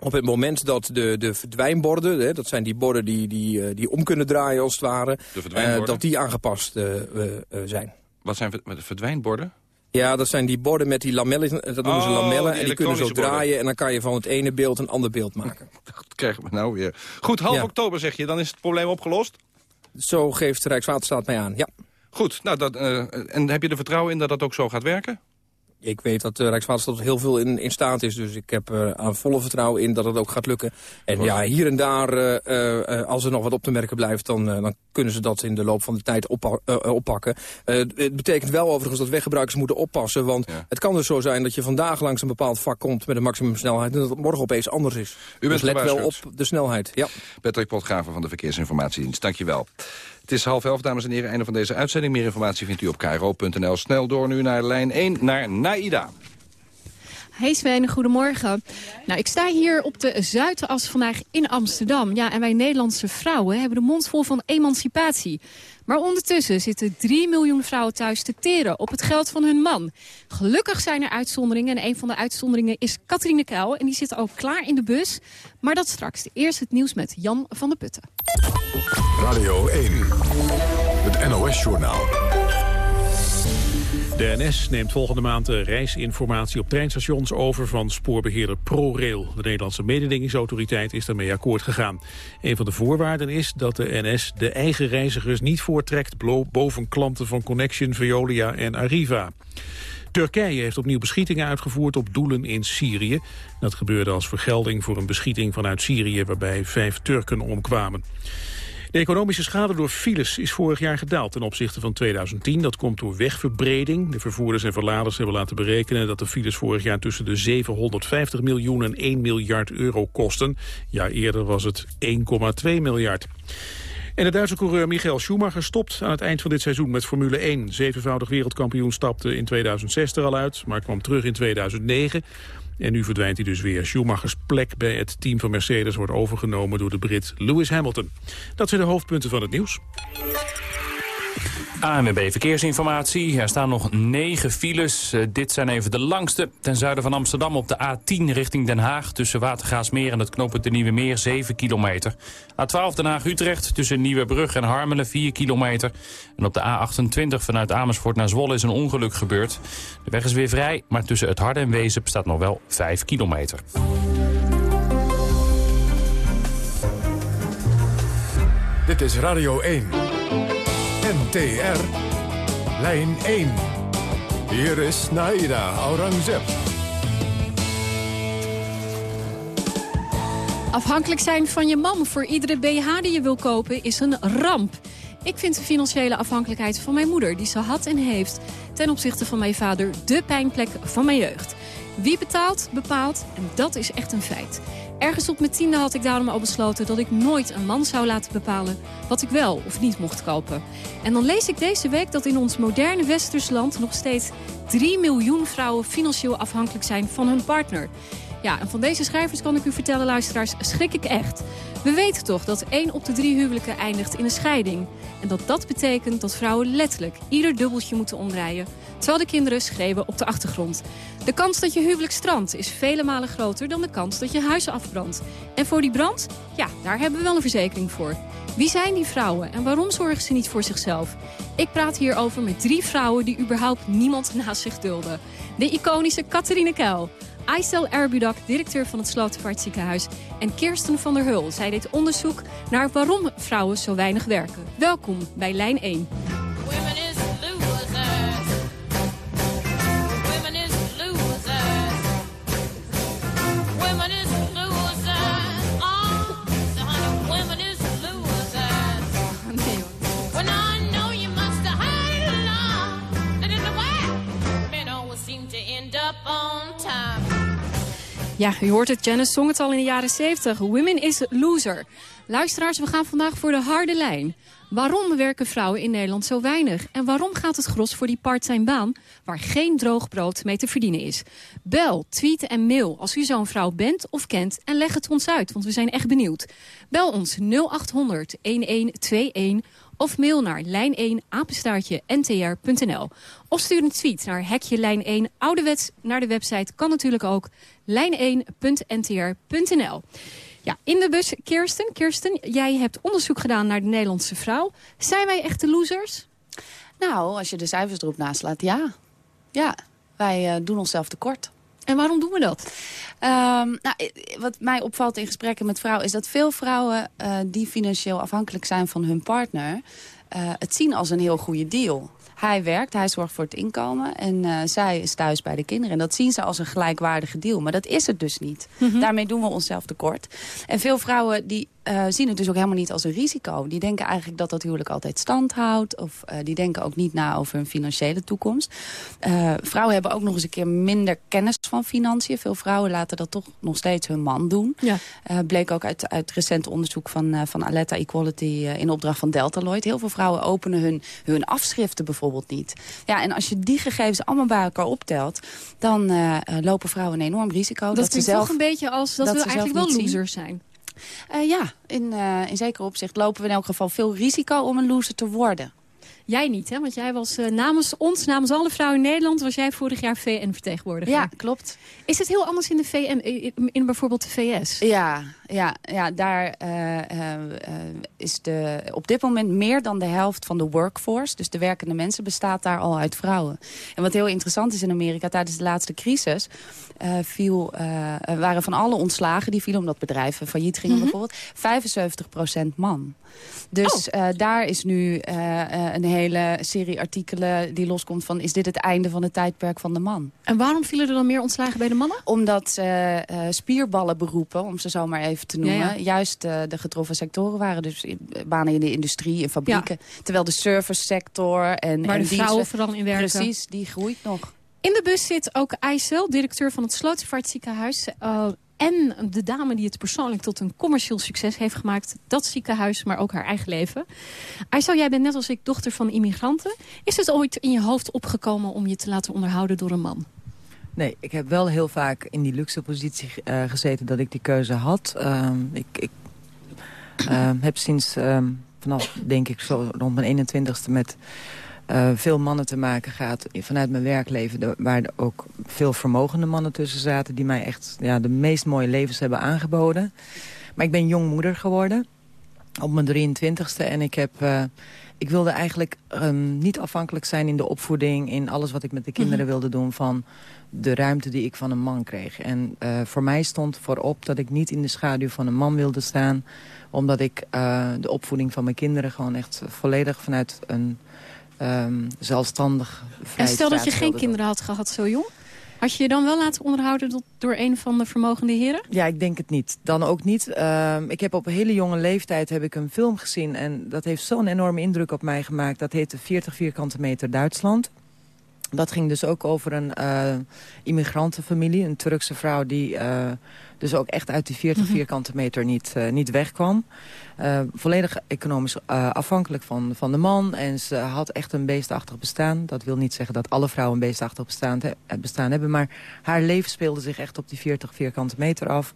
op het moment dat de, de verdwijnborden, hè, dat zijn die borden die, die, die om kunnen draaien als het ware, uh, dat die aangepast uh, uh, zijn. Wat zijn verdwijnborden? Ja, dat zijn die borden met die lamellen, dat noemen oh, ze lamellen. En die kunnen zo borden. draaien en dan kan je van het ene beeld een ander beeld maken. Dat krijgen we nou weer. Goed, half ja. oktober zeg je, dan is het probleem opgelost? Zo geeft Rijkswaterstaat mij aan, ja. Goed, nou dat, en heb je er vertrouwen in dat dat ook zo gaat werken? Ik weet dat de Rijkswaterstaat heel veel in, in staat is. Dus ik heb er aan volle vertrouwen in dat het ook gaat lukken. En ja, hier en daar, uh, uh, als er nog wat op te merken blijft... dan, uh, dan kunnen ze dat in de loop van de tijd oppa oppakken. het betekent wel overigens dat weggebruikers moeten oppassen. Want ja. het kan dus zo zijn dat je vandaag langs een bepaald vak komt... met een maximumsnelheid en dat het morgen opeens anders is. U bent dus let wel op de snelheid. Ja. Patrick Potgraven van de Verkeersinformatiedienst. Dank je wel. Het is half elf, dames en heren, einde van deze uitzending. Meer informatie vindt u op kro.nl. Snel door nu naar lijn 1, naar Naida. Hey Sven, goedemorgen. Nou, ik sta hier op de Zuidas vandaag in Amsterdam. Ja, en wij Nederlandse vrouwen hebben de mond vol van emancipatie. Maar ondertussen zitten 3 miljoen vrouwen thuis te teren op het geld van hun man. Gelukkig zijn er uitzonderingen en een van de uitzonderingen is Katrine Kuil. En die zit ook klaar in de bus. Maar dat straks. Eerst het nieuws met Jan van der Putten. Radio 1, het NOS-journaal. De NS neemt volgende maand de reisinformatie op treinstations over van spoorbeheerder ProRail. De Nederlandse mededingingsautoriteit is daarmee akkoord gegaan. Een van de voorwaarden is dat de NS de eigen reizigers niet voortrekt boven klanten van Connection, Veolia en Arriva. Turkije heeft opnieuw beschietingen uitgevoerd op doelen in Syrië. Dat gebeurde als vergelding voor een beschieting vanuit Syrië waarbij vijf Turken omkwamen. De economische schade door files is vorig jaar gedaald ten opzichte van 2010. Dat komt door wegverbreding. De vervoerders en verladers hebben laten berekenen dat de files vorig jaar tussen de 750 miljoen en 1 miljard euro kosten. Ja, eerder was het 1,2 miljard. En de Duitse coureur Michael Schumacher stopt aan het eind van dit seizoen met Formule 1. Zevenvoudig wereldkampioen stapte in 2006 er al uit, maar kwam terug in 2009. En nu verdwijnt hij dus weer. Schumachers plek bij het team van Mercedes wordt overgenomen door de Brit Lewis Hamilton. Dat zijn de hoofdpunten van het nieuws. ANWB Verkeersinformatie. Er staan nog negen files. Uh, dit zijn even de langste. Ten zuiden van Amsterdam op de A10 richting Den Haag... tussen Watergaasmeer en het knooppunt de Nieuwe Meer 7 kilometer. A12 Den Haag-Utrecht tussen Nieuwebrug en Harmelen 4 kilometer. En op de A28 vanuit Amersfoort naar Zwolle is een ongeluk gebeurd. De weg is weer vrij, maar tussen het Harde en Wezen staat nog wel 5 kilometer. Dit is Radio 1. NTR. Lijn 1. Hier is Naida Aurangzeb. Afhankelijk zijn van je man voor iedere BH die je wil kopen is een ramp. Ik vind de financiële afhankelijkheid van mijn moeder, die ze had en heeft... ten opzichte van mijn vader de pijnplek van mijn jeugd. Wie betaalt, bepaalt en dat is echt een feit. Ergens op mijn tiende had ik daarom al besloten dat ik nooit een man zou laten bepalen wat ik wel of niet mocht kopen. En dan lees ik deze week dat in ons moderne westers land nog steeds 3 miljoen vrouwen financieel afhankelijk zijn van hun partner. Ja, en van deze schrijvers kan ik u vertellen, luisteraars, schrik ik echt. We weten toch dat 1 op de 3 huwelijken eindigt in een scheiding. En dat dat betekent dat vrouwen letterlijk ieder dubbeltje moeten omdraaien... terwijl de kinderen schreeuwen op de achtergrond. De kans dat je huwelijk strandt is vele malen groter dan de kans dat je huis afbrandt. En voor die brand, ja, daar hebben we wel een verzekering voor. Wie zijn die vrouwen en waarom zorgen ze niet voor zichzelf? Ik praat hierover met drie vrouwen die überhaupt niemand naast zich dulden. De iconische Catharine Kuil, Aysel Erbudak, directeur van het Slotervaartziekenhuis... en Kirsten van der Hul. Zij deed onderzoek naar waarom vrouwen zo weinig werken. Welkom bij Lijn 1. Ja, u hoort het, Janice zong het al in de jaren 70. Women is loser. Luisteraars, we gaan vandaag voor de harde lijn. Waarom werken vrouwen in Nederland zo weinig? En waarom gaat het gros voor die part-time baan... waar geen droog brood mee te verdienen is? Bel, tweet en mail als u zo'n vrouw bent of kent... en leg het ons uit, want we zijn echt benieuwd. Bel ons 0800 1121 of mail naar lijn1 apenstaartje ntr.nl. Of stuur een tweet naar hekje lijn 1 ouderwets naar de website. Kan natuurlijk ook lijn1.ntr.nl. Ja, in de bus Kirsten. Kirsten, jij hebt onderzoek gedaan naar de Nederlandse vrouw. Zijn wij echte losers? Nou, als je de cijfers erop naslaat, ja. Ja, wij uh, doen onszelf tekort. En waarom doen we dat? Um, nou, wat mij opvalt in gesprekken met vrouwen... is dat veel vrouwen uh, die financieel afhankelijk zijn van hun partner... Uh, het zien als een heel goede deal. Hij werkt, hij zorgt voor het inkomen en uh, zij is thuis bij de kinderen. En dat zien ze als een gelijkwaardige deal. Maar dat is het dus niet. Mhm. Daarmee doen we onszelf tekort. En veel vrouwen die uh, zien het dus ook helemaal niet als een risico. Die denken eigenlijk dat dat huwelijk altijd stand houdt. Of uh, die denken ook niet na over hun financiële toekomst. Uh, vrouwen hebben ook nog eens een keer minder kennis van financiën. Veel vrouwen laten dat toch nog steeds hun man doen. Ja. bleek ook uit, uit recent onderzoek van, van Aletta Equality in opdracht van Deltaloid. Heel veel vrouwen openen hun, hun afschriften bijvoorbeeld niet. Ja, en als je die gegevens allemaal bij elkaar optelt... dan lopen vrouwen een enorm risico. Dat, dat ze zelf toch een beetje als dat, dat we eigenlijk wel zien. losers zijn. Uh, ja, in, uh, in zekere opzicht lopen we in elk geval veel risico om een loser te worden. Jij niet, hè? Want jij was uh, namens ons, namens alle vrouwen in Nederland... was jij vorig jaar VN-vertegenwoordiger. Ja, klopt. Is het heel anders in de VN, in, in bijvoorbeeld de VS? Ja, ja, ja daar uh, is de, op dit moment meer dan de helft van de workforce... dus de werkende mensen, bestaat daar al uit vrouwen. En wat heel interessant is in Amerika, tijdens de laatste crisis... viel, waren van alle ontslagen, die vielen omdat bedrijven failliet gingen Mhm. mm -hmm. bijvoorbeeld... 75% man. Dus oh. daar is nu een hele serie artikelen die loskomt van... is dit het einde van het tijdperk van de man? En waarom vielen er dan meer ontslagen bij de mannen? Omdat uh, uh, spierballenberoepen, om ze zo maar even te noemen... Ja, ja. juist uh, de getroffen sectoren waren. Dus banen in de industrie, in fabrieken. Ja. Terwijl de service sector en Waar en de vrouwen vooral in werken. Precies, die groeit nog. In de bus zit ook Aysel, directeur van het Slotervaartziekenhuis... En de dame die het persoonlijk tot een commercieel succes heeft gemaakt. Dat ziekenhuis, maar ook haar eigen leven. Aysel, jij bent net als ik dochter van immigranten. Is het ooit in je hoofd opgekomen om je te laten onderhouden door een man? Nee, ik heb wel heel vaak in die luxe positie uh, gezeten dat ik die keuze had. Uh, ik ik uh, heb sinds vanaf, denk ik, zo rond mijn 21ste met... Uh, veel mannen te maken gaat vanuit mijn werkleven... De, waar ook veel vermogende mannen tussen zaten... die mij echt ja, de meest mooie levens hebben aangeboden. Maar ik ben jong moeder geworden op mijn 23ste. En ik, heb, uh, ik wilde eigenlijk um, niet afhankelijk zijn in de opvoeding... in alles wat ik met de kinderen mm -hmm. wilde doen... van de ruimte die ik van een man kreeg. En uh, voor mij stond voorop dat ik niet in de schaduw van een man wilde staan... omdat ik de opvoeding van mijn kinderen gewoon echt volledig vanuit een um, zelfstandig En stel dat je geen kinderen had gehad zo jong? Had je je dan wel laten onderhouden door een van de vermogende heren? Ja, ik denk het niet. Dan ook niet. Uh, ik heb op een hele jonge leeftijd heb ik een film gezien... en dat heeft zo'n enorme indruk op mij gemaakt. Dat heette 40 vierkante meter Duitsland. Dat ging dus ook over een uh, immigrantenfamilie. Een Turkse vrouw die uh, dus ook echt uit die 40 mm -hmm. vierkante meter niet, uh, niet wegkwam. Uh, volledig economisch uh, afhankelijk van, van de man. En ze had echt een beestachtig bestaan. Dat wil niet zeggen dat alle vrouwen een beestachtig bestaan, bestaan hebben. Maar haar leven speelde zich echt op die 40 vierkante meter af.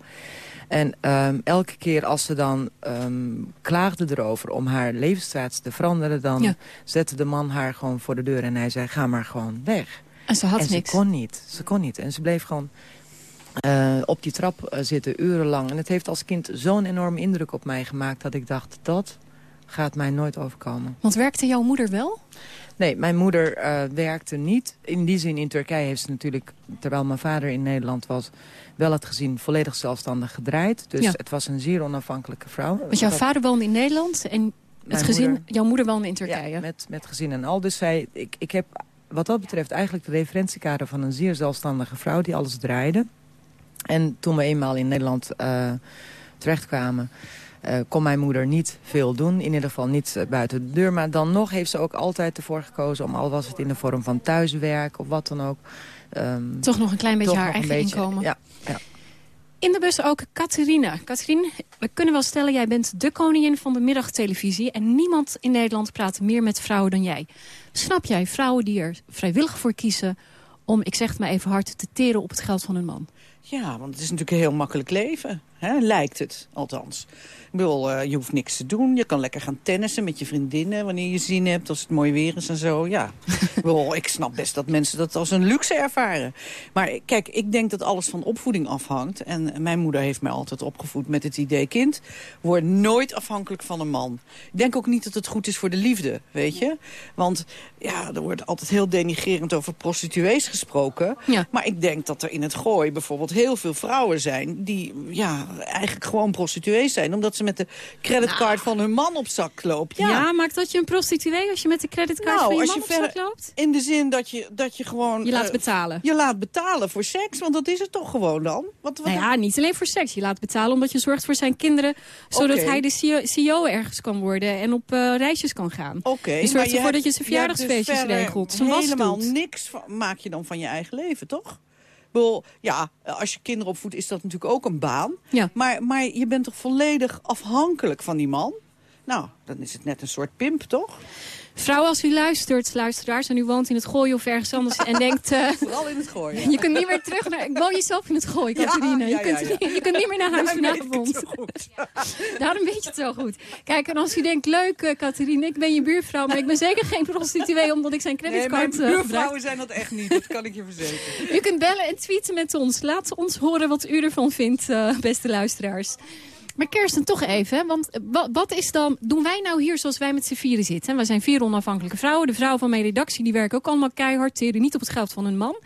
En um, elke keer als ze dan um, klaagde erover om haar levensstaat te veranderen... dan ja. zette de man haar gewoon voor de deur en hij zei, ga maar gewoon weg. En ze had en niks? ze kon niet. Ze kon niet. En ze bleef gewoon uh, op die trap uh, zitten, urenlang. En het heeft als kind zo'n enorme indruk op mij gemaakt... dat ik dacht, dat gaat mij nooit overkomen. Want werkte jouw moeder wel? Nee, mijn moeder uh, werkte niet. In die zin in Turkije heeft ze natuurlijk, terwijl mijn vader in Nederland was... wel het gezin volledig zelfstandig gedraaid. Dus ja. het was een zeer onafhankelijke vrouw. Want jouw dat... vader woonde in Nederland en het gezin, moeder... jouw moeder woonde in Turkije? Ja, met, met gezin en al. Dus zij, ik, ik heb wat dat betreft eigenlijk de referentiekader van een zeer zelfstandige vrouw... die alles draaide. En toen we eenmaal in Nederland uh, terechtkwamen... Uh, kon mijn moeder niet veel doen. In ieder geval niet uh, buiten de deur. Maar dan nog heeft ze ook altijd ervoor gekozen... om al was het in de vorm van thuiswerk of wat dan ook... Um, toch nog een klein beetje haar eigen beetje, inkomen. Ja, ja. In de bus ook Catharina. Catharine, we kunnen wel stellen... jij bent de koningin van de middagtelevisie... en niemand in Nederland praat meer met vrouwen dan jij. Snap jij vrouwen die er vrijwillig voor kiezen... om, ik zeg het maar even hard, te teren op het geld van hun man? Ja, want het is natuurlijk een heel makkelijk leven. Hè? Lijkt het, althans. Ik bedoel, uh, je hoeft niks te doen. Je kan lekker gaan tennissen met je vriendinnen wanneer je zin hebt. Als het mooi weer is en zo, ja. ik, bedoel, ik snap best dat mensen dat als een luxe ervaren. Maar kijk, ik denk dat alles van opvoeding afhangt. En mijn moeder heeft mij altijd opgevoed met het idee... kind, word nooit afhankelijk van een man. Ik denk ook niet dat het goed is voor de liefde, weet je. Want ja, er wordt altijd heel denigrerend over prostituees gesproken. Ja. Maar ik denk dat er in het gooi bijvoorbeeld heel veel vrouwen zijn die ja, eigenlijk gewoon prostituees zijn. Omdat ze met de creditcard van hun man op zak loopt. Ja. Ja, maakt dat je een prostituee als je met de creditcard Nou, van je als man je op zak verder- loopt? in de zin dat je, dat je gewoon... Je laat eh, betalen. Je laat betalen voor seks, want dat is het toch gewoon dan? Wat, wat Nou ja, niet alleen voor seks. Je laat betalen omdat je zorgt voor zijn kinderen... zodat hij de CEO, CEO ergens kan worden en op eh, reisjes kan gaan. Oké, je zorgt ervoor dat je zijn dus verjaardagsfeestjes regelt. Zijn helemaal niks van, maak je dan van je eigen leven, toch? Bedoel, ja, als je kinderen opvoedt is dat natuurlijk ook een baan. Ja. Maar, maar je bent toch volledig afhankelijk van die man? Nou, dan is het net een soort pimp, toch? Vrouw, als u luistert, luisteraars, en u woont in het Gooi of ergens anders... en denkt, eh, Vooral in het gooien. je kunt niet meer terug naar... Ik woon jezelf in het Gooi, Catharina. ja, je, kunt, je kunt niet meer naar huis vanavond. Daarom weet je het zo goed. Kijk, en als u denkt, leuk, eh, Catharina, ik ben je buurvrouw... maar ik ben zeker geen prostituee omdat ik zijn Nee, creditcard eh, gebruik. buurvrouwen zijn dat echt niet, dat kan ik je verzekeren. U kunt bellen en tweeten met ons. Laat ons horen wat u ervan vindt, eh, beste luisteraars. Maar Kersten, toch even, want eh, wa- wat is dan... Doen wij nou hier zoals wij met z'n vieren zitten? We zijn vier onafhankelijke vrouwen. De vrouwen van mijn redactie die werken ook allemaal keihard. Teren niet op het geld van hun man.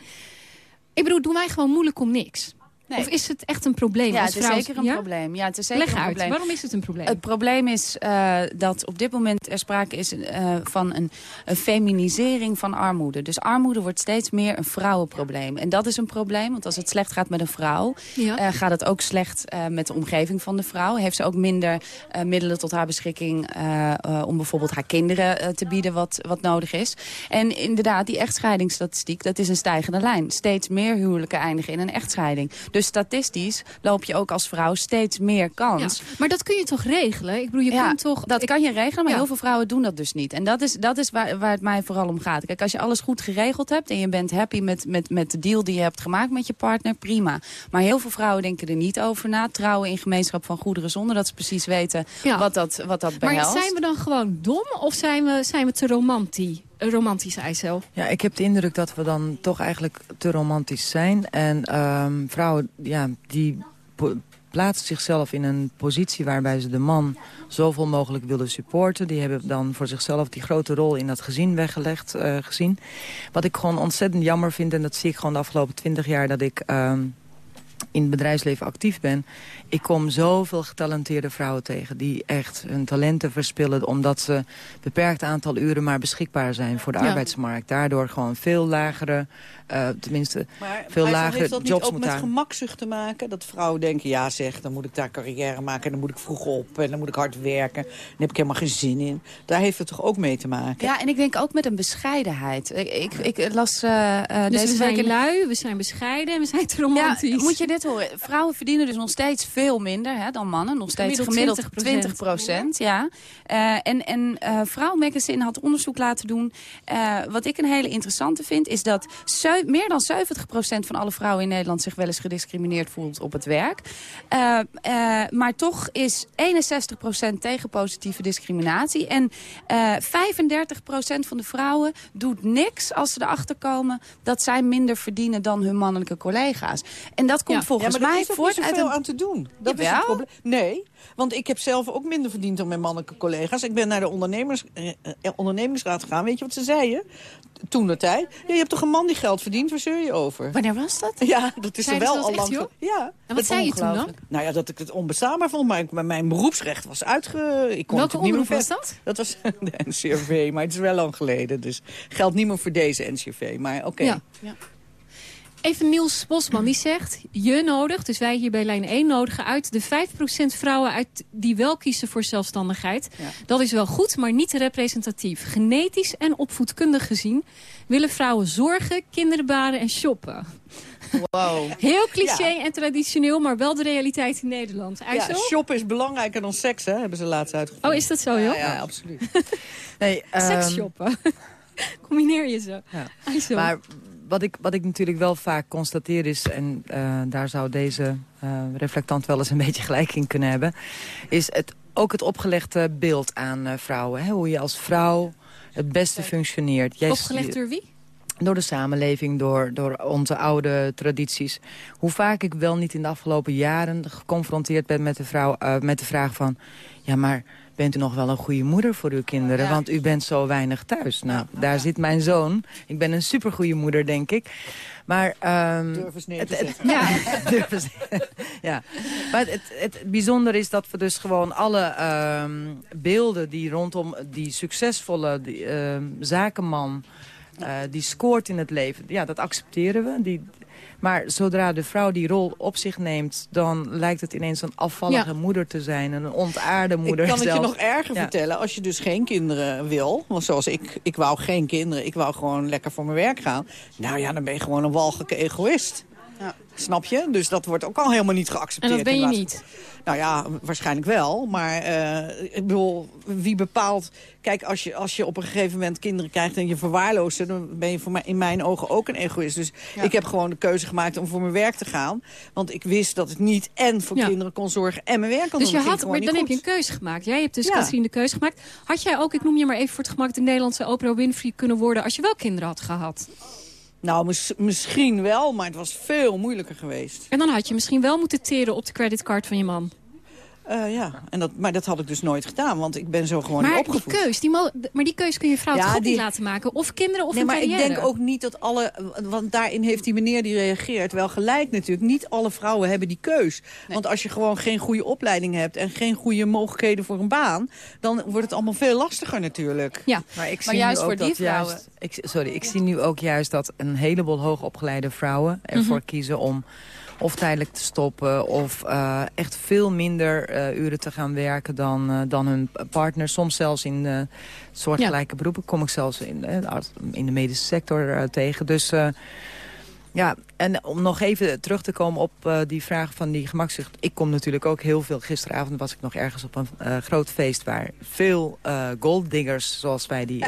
Ik bedoel, doen wij gewoon moeilijk om niks? Nee. Of is het echt een probleem? Ja, het is zeker een Ja? probleem. Ja, het is zeker Leg een uit, probleem. waarom is het een probleem? Het probleem is eh, dat op dit moment er sprake is eh, van een, een feminisering van armoede. Dus armoede wordt steeds meer een vrouwenprobleem. En dat is een probleem, want als het slecht gaat met een vrouw... Ja. eh, gaat het ook slecht met de omgeving van de vrouw. Heeft ze ook minder middelen tot haar beschikking... om bijvoorbeeld haar kinderen te bieden wat, wat nodig is. En inderdaad, die echtscheidingsstatistiek, dat is een stijgende lijn. Steeds meer huwelijken eindigen in een echtscheiding. Dus statistisch loop je ook als vrouw steeds meer kans. Ja, maar dat kun je toch regelen? Ik bedoel, je Ja, kunt toch... dat kan je regelen, maar Ja. heel veel vrouwen doen dat dus niet. En dat is, dat is waar, waar het mij vooral om gaat. Kijk, als je alles goed geregeld hebt en je bent happy met, met, met de deal die je hebt gemaakt met je partner, prima. Maar heel veel vrouwen denken er niet over na. Trouwen in gemeenschap van goederen zonder dat ze precies weten wat, dat, wat dat behelst. Maar zijn we dan gewoon dom of zijn we, zijn we te romantisch? Romantisch, IJssel. Ja, ik heb de indruk dat we dan toch eigenlijk te romantisch zijn. En ehm, vrouwen, ja, die plaatsen zichzelf in een positie waarbij ze de man zoveel mogelijk willen supporten. Die hebben dan voor zichzelf die grote rol in dat gezin weggelegd eh, gezien. Wat ik gewoon ontzettend jammer vind, en dat zie ik gewoon de afgelopen twintig jaar dat ik... ehm, in het bedrijfsleven actief ben... ik kom zoveel getalenteerde vrouwen tegen... die echt hun talenten verspillen... omdat ze een beperkt aantal uren maar beschikbaar zijn voor de Ja. arbeidsmarkt. Daardoor gewoon veel lagere, eh, tenminste Maar, veel maar lagere heeft dat niet jobs ook moeten met aan. gemakzucht te maken? Dat vrouwen denken, ja zeg, dan moet ik daar carrière maken... en dan moet ik vroeg op en dan moet ik hard werken. Daar heb ik helemaal geen zin in. Daar heeft het toch ook mee te maken? Ja, en ik denk ook met een bescheidenheid. Ik, ik, ik las eh, eh, Dus deze we zijn week... een- lui, we zijn bescheiden en we zijn te romantisch. Ja, moet je dit horen. Vrouwen verdienen dus nog steeds veel minder hè, dan mannen. Nog steeds Gemiddeld gemiddeld 20%. 20 procent. Ja. Eh, en en eh Vrouw Magazine had onderzoek laten doen. Eh, wat ik een hele interessante vind, is dat meer dan 70 procent van alle vrouwen in Nederland zich wel eens gediscrimineerd voelt op het werk. Eh, eh, maar toch is 61 procent tegen positieve discriminatie. En eh 35 procent van de vrouwen doet niks als ze erachter komen dat zij minder verdienen dan hun mannelijke collega's. En dat komt volgens ja, maar mij er is voort niet uit zoveel een... aan te doen. Dat is het probleem. Nee, want ik heb zelf ook minder verdiend dan mijn mannelijke collega's. Ik ben naar de ondernemers, eh, eh, ondernemingsraad gegaan. Weet je wat ze zeiden? Toen de tijd. Ja, je hebt toch een man die geld verdient, waar zeur je over? Wanneer was dat? Ja, dat is er wel dat al lang. Ja. En dat wat zei je toen dan? Nou ja, dat ik het onbestaanbaar vond, maar ik- mijn beroepsrecht was uitge... Ik kon Welke niet was dat? Dat was de NCRV, maar het is wel lang geleden. Dus geldt niet meer voor deze NCRV. Maar oké. Ja. Even Niels Bosman, die zegt... je nodig, dus wij hier bij lijn 1 nodigen uit... de 5% vrouwen uit die wel kiezen voor zelfstandigheid. Dat is wel goed, maar niet representatief. Genetisch en opvoedkundig gezien... willen vrouwen zorgen, kinderen baren en shoppen. Wow. Heel cliché en traditioneel, maar wel de realiteit in Nederland. Ja, shoppen is belangrijker dan seks, hè? Hebben ze laatst uitgevonden. Oh, is dat zo, joh? Ja, ja absoluut. Nee, ehm, Seks shoppen. Combineer je ze. Ja. IJssel. Maar wat ik, wat ik natuurlijk wel vaak constateer is... en eh, daar zou deze eh, reflectant wel eens een beetje gelijk in kunnen hebben... is het, ook het opgelegde beeld aan eh, vrouwen. Hè? Hoe je als vrouw het beste functioneert. Jij- Opgelegd door wie? door de samenleving, door, door onze oude tradities. Hoe vaak ik wel niet in de afgelopen jaren geconfronteerd ben met de, vrouw, met de vraag van... ja, maar bent u nog wel een goede moeder voor uw kinderen? Want u bent zo weinig thuis. Nou, daar zit mijn zoon. Ik ben een supergoeie moeder, denk ik. Maar, um, Durf eens neer te het- zetten. Ja, durf eens- ja. Maar het, het, bijzondere is dat we dus gewoon alle ehm, beelden die rondom die succesvolle die, ehm, zakenman... eh, die scoort in het leven, ja, dat accepteren we. Die, maar zodra de vrouw die rol op zich neemt... dan lijkt het ineens een afvallige Ja. moeder te zijn. Een ontaarde moeder Ik kan het je nog erger Ja. vertellen. Als je dus geen kinderen wil. Want zoals ik, ik wou geen kinderen. Ik wou gewoon lekker voor mijn werk gaan. Nou ja, dan ben je gewoon een walgelijke egoïst. Snap je? Dus dat wordt ook al helemaal niet geaccepteerd. En dat ben je niet? Nou ja, waarschijnlijk wel. Maar eh, ik bedoel, wie bepaalt... Kijk, als je, als je op een gegeven moment kinderen krijgt en je verwaarloost... ze, dan ben je voor mij, in mijn ogen ook een egoïst. Dus ik heb gewoon de keuze gemaakt om voor mijn werk te gaan. Want ik wist dat ik niet en voor Ja. kinderen kon zorgen en mijn werk kon Dus doen. je Dat had, maar dan heb je een keuze gemaakt. Jij hebt dus, Ja. Katrien, de keuze gemaakt. Had jij ook, ik noem je maar even voor het gemak... de Nederlandse Oprah Winfrey kunnen worden... als je wel kinderen had gehad? Nou, mis- misschien wel, maar het was veel moeilijker geweest. En dan had je misschien wel moeten teren op de creditcard van je man. Eh, ja, en dat, maar dat had ik dus nooit gedaan, want ik ben zo gewoon Maar die keus, die maar die keus kun je vrouw Ja, toch die- niet laten maken? Of kinderen of nee, een maar carrière? ik denk ook niet dat alle... Want daarin heeft die meneer die reageert wel gelijk natuurlijk. Niet alle vrouwen hebben die keus. Want als je gewoon geen goede opleiding hebt... en geen goede mogelijkheden voor een baan... dan wordt het allemaal veel lastiger natuurlijk. Ja, Maar ik Maar zie juist nu ook voor die dat juist, vrouwen- Ik, sorry, ik zie nu ook juist dat een heleboel hoogopgeleide vrouwen ervoor Mhm. kiezen om of tijdelijk te stoppen of eh, echt veel minder eh, uren te gaan werken dan, eh, dan hun partner. Soms zelfs in soortgelijke beroepen kom ik zelfs in, in de medische sector tegen. Dus ja, en om nog even terug te komen op die vraag van die gemakzucht. Ik kom natuurlijk ook heel veel. Gisteravond was ik nog ergens op een groot feest... waar veel eh golddiggers, zoals wij die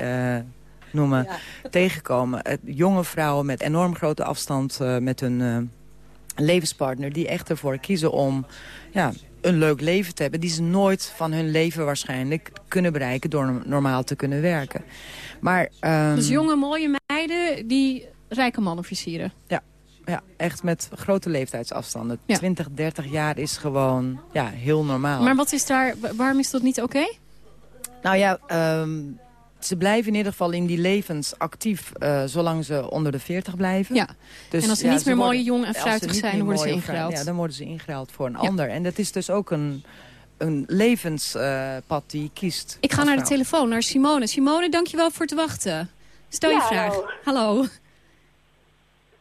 noemen, tegenkomen. Jonge vrouwen met enorm grote afstand met hun levenspartner... die echt ervoor kiezen om ja, een leuk leven te hebben... die ze nooit van hun leven waarschijnlijk kunnen bereiken... door no- normaal te kunnen werken. Maar, ehm, Dus jonge, mooie meiden die rijke mannen versieren. ja, ja, echt met grote leeftijdsafstanden. 20, 30 jaar is gewoon ja, heel normaal. Maar wat is daar, wa- waarom is dat niet oké? Nou ja, ehm, ze blijven in ieder geval in die levens actief... eh, zolang ze onder de 40 blijven. Ja. En als ze niet meer mooi, jong en fruitig zijn, worden ze ingeruild. Ja, dan worden ze ingeruild voor een Ja. ander. En dat is dus ook een, een levenspad die je kiest. Ik ga naar de telefoon, naar Simone. Simone, dankjewel voor het wachten. Stel je vraag. hallo. Hallo.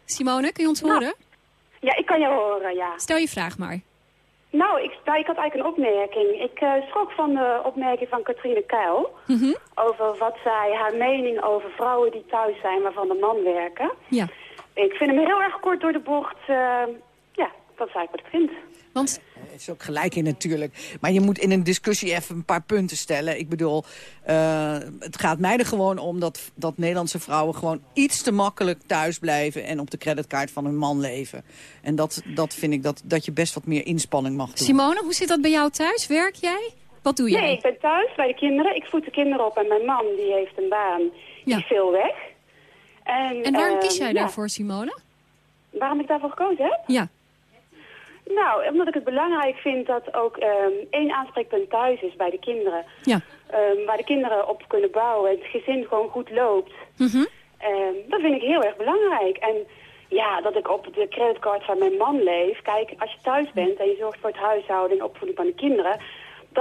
Simone, kun je ons Nou. horen? Ja, ik kan jou horen, ja. Stel je vraag maar. Nou, ik, nou, ik had eigenlijk een opmerking. Ik eh, schrok van de opmerking van Katrine Kuil... Mhm. over wat zij, haar mening over vrouwen die thuis zijn waarvan de man werken. Ja. Ik vind hem heel erg kort door de bocht. eh, ja, dat is eigenlijk wat ik vind. Want Er is ook gelijk in natuurlijk. Maar je moet in een discussie even een paar punten stellen. Ik bedoel, eh, het gaat mij er gewoon om dat, dat Nederlandse vrouwen... gewoon iets te makkelijk thuis blijven en op de creditcard van hun man leven. En dat, dat vind ik dat, dat je best wat meer inspanning mag doen. Simone, hoe zit dat bij jou thuis? Werk jij? Wat doe jij? Nee, ik ben thuis bij de kinderen. Ik voed de kinderen op en mijn man die heeft een baan. Die is veel weg. En, En waarom eh, kies jij ja, daarvoor, Simone? Waarom ik daarvoor gekozen heb? Ja. Nou, omdat ik het belangrijk vind dat ook ehm, één aanspreekpunt thuis is bij de kinderen. Ja. Ehm, waar de kinderen op kunnen bouwen. Het gezin gewoon goed loopt. Mhm. Ehm, dat vind ik heel erg belangrijk. En ja, dat ik op de creditcard van mijn man leef. Kijk, als je thuis bent en je zorgt voor het huishouding, opvoeding van de kinderen...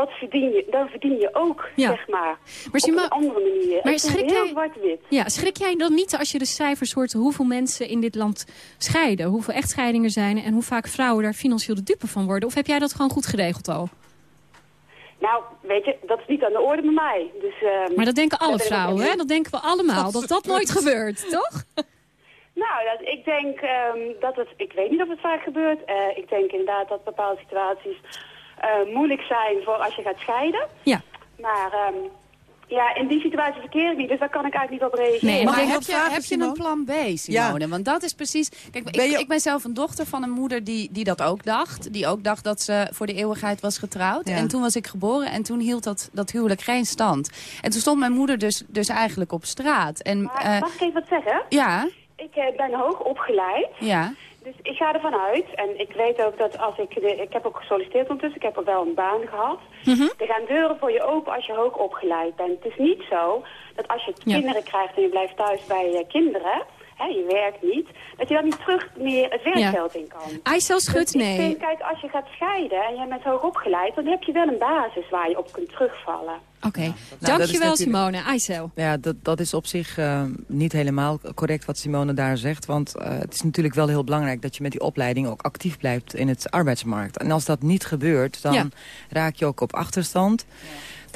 Dat verdien je, dan verdien je ook, Ja. zeg maar. Maar op een andere manier. Maar schrik jij- zwart-wit. Ja, schrik jij dan niet als je de cijfers hoort hoeveel mensen in dit land scheiden? Hoeveel echtscheidingen zijn en hoe vaak vrouwen daar financieel de dupe van worden? Of heb jij dat gewoon goed geregeld al? Nou, weet je, dat is niet aan de orde bij mij. Dus, ehm, Maar dat denken alle vrouwen, hè? Dat denken we allemaal, dat dat nooit gebeurt, toch? Nou, dat, ik denk ehm, dat het, ik weet niet of het vaak gebeurt. Eh, ik denk inderdaad dat bepaalde situaties moeilijk zijn voor als je gaat scheiden. Ja. Maar ehm, Ja, in die situatie verkeer ik niet, dus daar kan ik eigenlijk niet op reageren. Nee, maar heb je, vragen, heb je een plan B, Simone? Want dat is precies... Kijk, Ben ik, je- ik ben zelf een dochter van een moeder die, die dat ook dacht. Die ook dacht dat ze voor de eeuwigheid was getrouwd. Ja. En toen was ik geboren en toen hield dat, dat huwelijk geen stand. En toen stond mijn moeder dus, dus eigenlijk op straat. En, Maar eh, mag ik even wat zeggen? ja, Ik eh, ben hoog opgeleid. ja. Dus ik ga ervan uit, en ik weet ook dat als ik... De, ik heb ook gesolliciteerd ondertussen, ik heb ook wel een baan gehad. Mhm. Er gaan deuren voor je open als je hoog opgeleid bent. Het is niet zo dat als je Ja. kinderen krijgt en je blijft thuis bij je kinderen... Hè, je werkt niet, dat je dan niet terug meer het werkveld in kan. Aisel Schut, Dus ik nee. vind, kijk, als je gaat scheiden en je bent hoog opgeleid... dan heb je wel een basis waar je op kunt terugvallen. Oké, Nou, Dankjewel, natuurlijk- Simone. Aisel. Ja, dat, dat is op zich eh, niet helemaal correct wat Simone daar zegt. Want eh, het is natuurlijk wel heel belangrijk dat je met die opleiding ook actief blijft in het arbeidsmarkt. En als dat niet gebeurt, dan Ja. raak je ook op achterstand.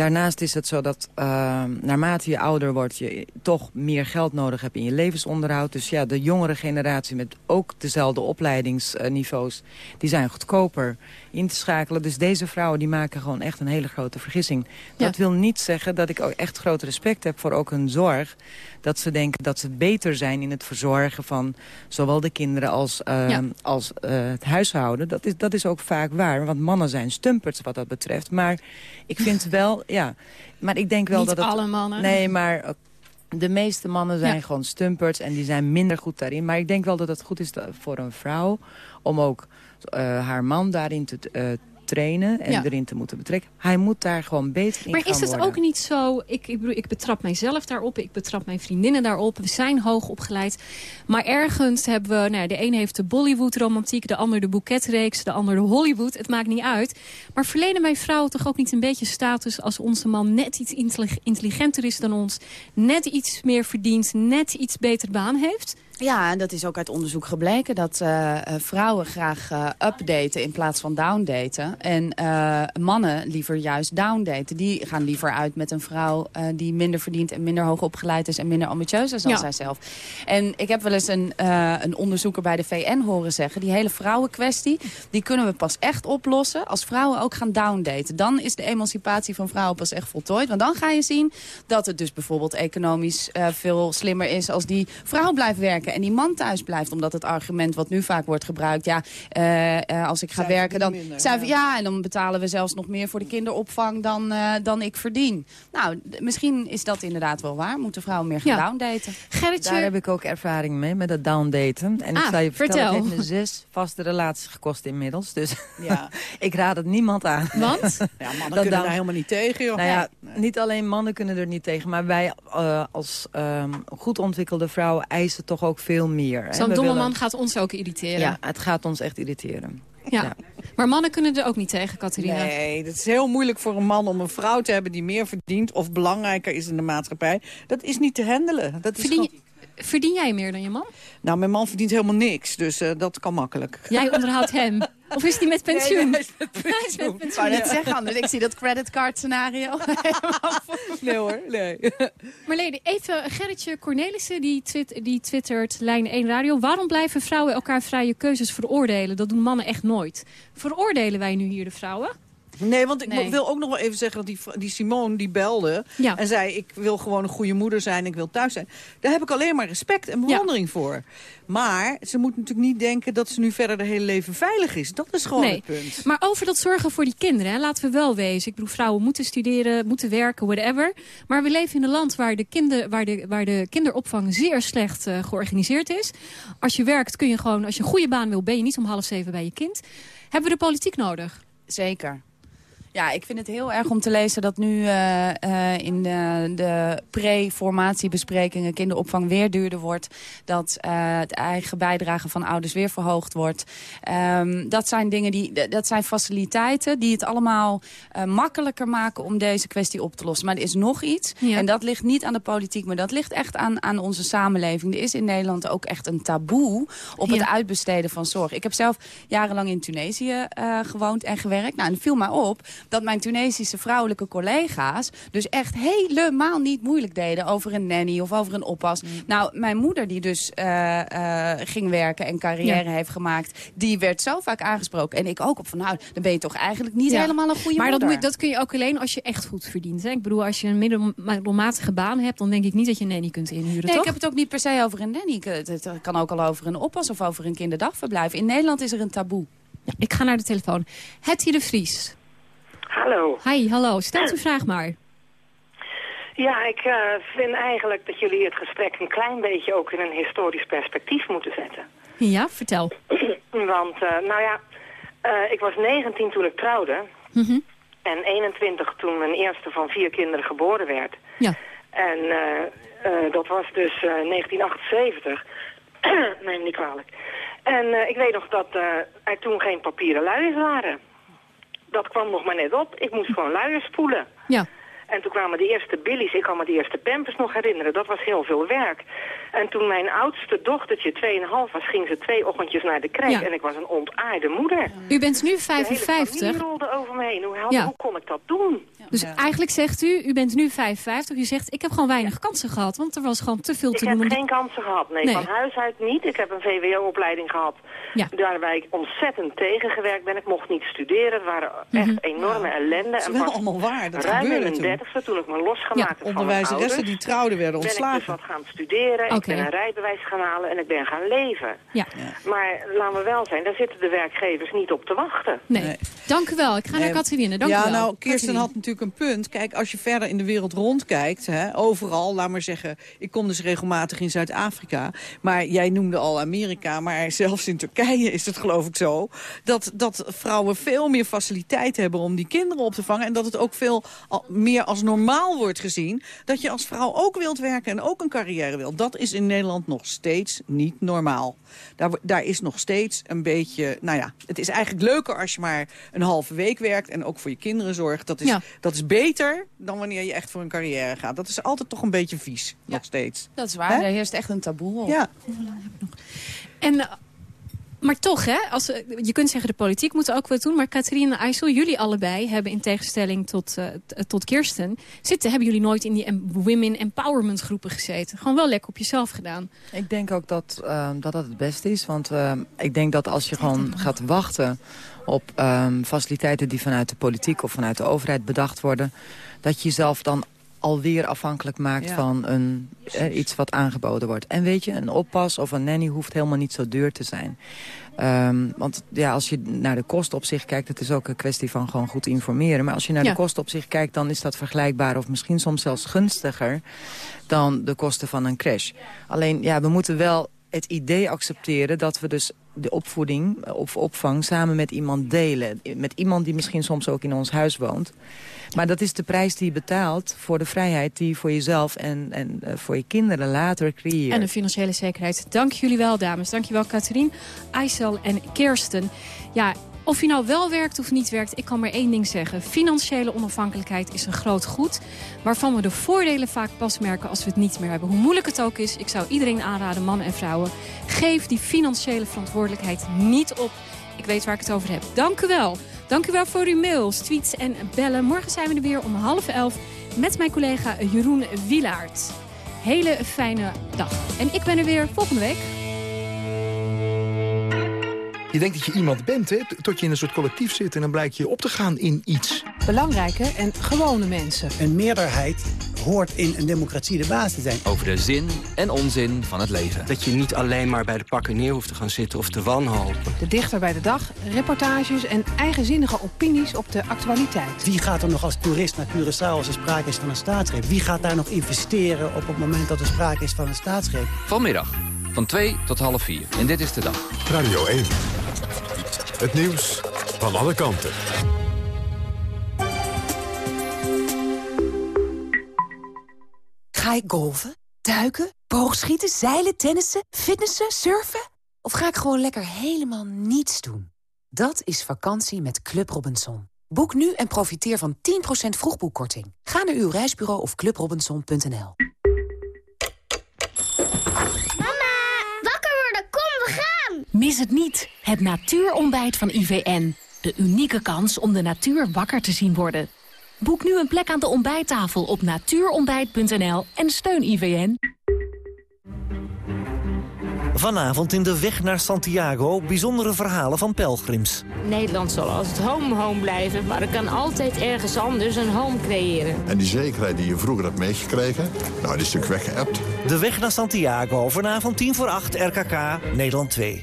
Daarnaast is het zo dat eh, naarmate je ouder wordt... je toch meer geld nodig hebt in je levensonderhoud. Dus ja, de jongere generatie met ook dezelfde opleidingsniveaus... die zijn goedkoper in te schakelen. Dus deze vrouwen die maken gewoon echt een hele grote vergissing. Dat wil niet zeggen dat ik ook echt groot respect heb voor ook hun zorg. Dat ze denken dat ze beter zijn in het verzorgen van zowel de kinderen als, eh, Ja. als eh, het huishouden. Dat is, dat is ook vaak waar, want mannen zijn stumperts wat dat betreft. Maar ik vind wel, ja, maar ik denk wel Niet dat het... alle mannen. Nee, maar eh, de meeste mannen zijn Ja. gewoon stumperts en die zijn minder goed daarin. Maar ik denk wel dat het goed is voor een vrouw om ook eh, haar man daarin te eh, trainen en Ja. erin te moeten betrekken. Hij moet daar gewoon beter in Maar gaan is het worden. ook niet zo... Ik, ik, bedoel, ik betrap mijzelf daarop, ik betrap mijn vriendinnen daarop. We zijn hoog opgeleid. Maar ergens hebben we... Nou, de een heeft de Bollywood-romantiek, de ander de boeketreeks... de ander de Hollywood. Het maakt niet uit. Maar verlenen wij vrouwen toch ook niet een beetje status... als onze man net iets intellig- intelligenter is dan ons... net iets meer verdient, net iets beter baan heeft... Ja, en dat is ook uit onderzoek gebleken dat eh, eh, vrouwen graag eh, updaten in plaats van downdaten. En mannen liever juist downdaten. Die gaan liever uit met een vrouw die minder verdient en minder hoog opgeleid is en minder ambitieus is dan Ja. zijzelf. En ik heb wel eens een, een onderzoeker bij de VN horen zeggen, die hele vrouwenkwestie, die kunnen we pas echt oplossen als vrouwen ook gaan downdaten. Dan is de emancipatie van vrouwen pas echt voltooid. Want dan ga je zien dat het dus bijvoorbeeld economisch veel slimmer is als die vrouw blijft werken en die man thuis blijft. Omdat het argument wat nu vaak wordt gebruikt, ja, eh, eh, als ik ga werken, dan, minder, zij- ja. ja, en dan betalen we zelfs nog meer voor de kinderopvang dan, eh, dan ik verdien. Nou, misschien is dat inderdaad wel waar. Moeten vrouwen meer gaan Ja. downdaten? Gerritje, Daar heb ik ook ervaring mee, met dat downdaten. En ik Ah, je vertellen, vertel. het heeft me zes vaste relaties gekost inmiddels. Dus Ja. ik raad het niemand aan. want... Ja, mannen Dat kunnen daar helemaal niet tegen, joh. Nou ja, Nee. niet alleen mannen kunnen er niet tegen, maar wij eh, als ehm, goed ontwikkelde vrouwen eisen toch ook veel meer. Zo'n domme willen- man gaat ons ook irriteren. Ja, het gaat ons echt irriteren. Ja. Ja. Maar mannen kunnen er ook niet tegen, Catharina. Nee, het is heel moeilijk voor een man om een vrouw te hebben die meer verdient of belangrijker is in de maatschappij. Dat is niet te handelen. Dat is Verdien, gewoon- verdien jij meer dan je man? Nou, mijn man verdient helemaal niks, dus eh, dat kan makkelijk. Jij onderhoudt hem. Of is die met pensioen? Nee, hij is met met Ik pensioen. zou net zeggen, anders. Ik zie dat creditcard scenario. Nee hoor, nee. Marlene, even Gerritje Cornelissen, die, twit, die twittert Lijn 1 Radio. Waarom blijven vrouwen elkaar vrije keuzes veroordelen? Dat doen mannen echt nooit. Veroordelen wij nu hier de vrouwen? Nee, want ik Nee. wil ook nog wel even zeggen dat die, die Simone die belde... Ja. en zei ik wil gewoon een goede moeder zijn, ik wil thuis zijn. Daar heb ik alleen maar respect en bewondering voor. Maar ze moet natuurlijk niet denken dat ze nu verder de hele leven veilig is. Dat is gewoon Nee. het punt. Maar over dat zorgen voor die kinderen, hè, laten we wel wezen. Ik bedoel, vrouwen moeten studeren, moeten werken, whatever. Maar we leven in een land waar de, kinder, waar de, waar de kinderopvang zeer slecht eh, georganiseerd is. Als je werkt kun je gewoon, als je een goede baan wil, ben je niet om half zeven bij je kind. Hebben we de politiek nodig? Zeker. Ja, ik vind het heel erg om te lezen dat nu eh, eh, in de, de pre-formatiebesprekingen kinderopvang weer duurder wordt. Dat eh het eigen bijdrage van ouders weer verhoogd wordt. Ehm, dat zijn dingen die, dat zijn faciliteiten die het allemaal makkelijker maken om deze kwestie op te lossen. Maar er is nog iets. Ja. En dat ligt niet aan de politiek, maar dat ligt echt aan, aan onze samenleving. Er is in Nederland ook echt een taboe op het uitbesteden van zorg. Ik heb zelf jarenlang in Tunesië gewoond en gewerkt. Nou, en viel mij op dat mijn Tunesische vrouwelijke collega's... dus echt helemaal niet moeilijk deden over een nanny of over een oppas. Nou, mijn moeder die dus eh, eh, ging werken en carrière Ja. heeft gemaakt... die werd zo vaak aangesproken. En ik ook op van, nou, dan ben je toch eigenlijk niet Ja. helemaal een goede maar moeder. moet, dat kun je ook alleen als je echt goed verdient. Hè? Ik bedoel, als je een middel- middelmatige baan hebt... dan denk ik niet dat je een nanny kunt inhuren, Nee, toch? ik heb het ook niet per se over een nanny. Ik- Het, het kan ook al over een oppas of over een kinderdagverblijf. In Nederland is er een taboe. Ja, ik ga naar de telefoon. Hetty de Vries. Hallo. Hi, hallo. Stelt uw vraag maar. Ja, ik eh, vind eigenlijk dat jullie het gesprek een klein beetje ook in een historisch perspectief moeten zetten. Ja, vertel. Want, eh, nou ja, eh, ik was 19 toen ik trouwde. Mhm. En 21 toen mijn eerste van vier kinderen geboren werd. Ja. En dat was dus eh, 1978. Neem me niet kwalijk. En ik weet nog dat er toen geen papieren luiers waren. Dat kwam nog maar net op. Ik moest gewoon luiers spoelen. Ja. En toen kwamen de eerste billies, ik kan me de eerste pampers nog herinneren. Dat was heel veel werk. En toen mijn oudste dochtertje 2,5 was, ging ze twee ochtendjes naar de krijg. En ik was een ontaarde moeder. U bent nu 55. De hele rolde over me heen. Hoe, kon ik dat doen? Dus eigenlijk zegt u, u bent nu 55. U zegt, ik heb gewoon weinig kansen gehad. Want er was gewoon te veel te doen. Ik heb geen kansen gehad. Nee, van huis uit niet. Ik heb een VWO-opleiding gehad. Daarbij ik ontzettend tegengewerkt ben. Ik mocht niet studeren. Het waren echt mhm. enorme ellende. Het is wel allemaal waar. Dat gebeurde in toen ik me losgemaakt heb Onderwijs van mijn ouders... die trouwden werden ontslagen. Ben ik dus wat gaan studeren, ik ben een rijbewijs gaan halen en ik ben gaan leven. Ja. Maar laten we wel zijn, daar zitten de werkgevers niet op te wachten. Nee, dank u wel. Ik ga naar Katrine, dank ja, u wel. nou, Kirsten had natuurlijk een punt. Kijk, als je verder in de wereld rondkijkt, hè, overal, laat maar zeggen... ik kom dus regelmatig in Zuid-Afrika, maar jij noemde al Amerika... maar zelfs in Turkije is het geloof ik zo... dat, dat vrouwen veel meer faciliteit hebben om die kinderen op te vangen... en dat het ook veel meer als normaal wordt gezien... dat je als vrouw ook wilt werken en ook een carrière wilt. Dat is in Nederland nog steeds niet normaal. Daar, daar is nog steeds een beetje... Nou ja, het is eigenlijk leuker als je maar een halve week werkt... en ook voor je kinderen zorgt. Dat is, Ja. dat is beter dan wanneer je echt voor een carrière gaat. Dat is altijd toch een beetje vies, nog steeds. Dat is waar, Hè? daar heerst echt een taboe op. Ja. En, maar toch, hè, als, eh, je kunt zeggen de politiek moet ook wat doen. Maar Catharine en IJssel, jullie allebei hebben in tegenstelling tot, eh, t- tot Kirsten... Zitten, hebben jullie nooit in die women empowerment groepen gezeten. Gewoon wel lekker op jezelf gedaan. Ik denk ook dat eh, dat, dat het beste is. Want eh, ik denk dat als je gewoon gaat wachten op ehm, faciliteiten die vanuit de politiek of vanuit de overheid bedacht worden... dat je jezelf dan alweer afhankelijk maakt Ja. van een, eh, iets wat aangeboden wordt. En weet je, een oppas of een nanny hoeft helemaal niet zo duur te zijn. Ehm, want ja, als je naar de kosten op zich kijkt... het is ook een kwestie van gewoon goed informeren. Maar als je naar Ja. de kosten op zich kijkt... dan is dat vergelijkbaar of misschien soms zelfs gunstiger... dan de kosten van een crash. Alleen, ja, we moeten wel het idee accepteren... dat we dus de opvoeding of opvang samen met iemand delen. Met iemand die misschien soms ook in ons huis woont. Maar dat is de prijs die je betaalt voor de vrijheid... die je voor jezelf en, en eh, voor je kinderen later creëert. En de financiële zekerheid. Dank jullie wel, dames. Dank je wel, Catherine, Aysel en Kirsten. Ja, of je nou wel werkt of niet werkt, ik kan maar één ding zeggen. Financiële onafhankelijkheid is een groot goed... waarvan we de voordelen vaak pas merken als we het niet meer hebben. Hoe moeilijk het ook is, ik zou iedereen aanraden, mannen en vrouwen... geef die financiële verantwoordelijkheid niet op. Ik weet waar ik het over heb. Dank u wel. Dank u wel voor uw mails, tweets en bellen. Morgen zijn we er weer om half elf met mijn collega Jeroen Wielaert. Hele fijne dag. En ik ben er weer volgende week. Je denkt dat je iemand bent, hè, tot je in een soort collectief zit... en dan blijkt je op te gaan in iets. Belangrijke en gewone mensen. Een meerderheid hoort in een democratie de baas te zijn. Over de zin en onzin van het leven. Dat je niet alleen maar bij de pakken neer hoeft te gaan zitten of te wanhopen. De dichter bij de dag, reportages en eigenzinnige opinies op de actualiteit. Wie gaat er nog als toerist naar Curaçao als er sprake is van een staatsgreep? Wie gaat daar nog investeren op het moment dat er sprake is van een staatsgreep? Vanmiddag van 2 tot half 4. En dit is de dag. Radio 1. Het nieuws van alle kanten. Ga ik golven, duiken, boogschieten, zeilen, tennissen, fitnessen, surfen? Of ga ik gewoon lekker helemaal niets doen? Dat is vakantie met Club Robinson. Boek nu en profiteer van 10% vroegboekkorting. Ga naar uw reisbureau of clubrobinson.nl. Mis het niet, het natuurontbijt van IVN. De unieke kans om de natuur wakker te zien worden. Boek nu een plek aan de ontbijttafel op natuurontbijt.nl en steun IVN. Vanavond in de weg naar Santiago bijzondere verhalen van pelgrims. Nederland zal als het home home blijven, maar er kan altijd ergens anders een home creëren. En die zekerheid die je vroeger hebt meegekregen, nou, die is natuurlijk weggeëpt. De weg naar Santiago, vanavond 10 voor 8, RKK, Nederland 2.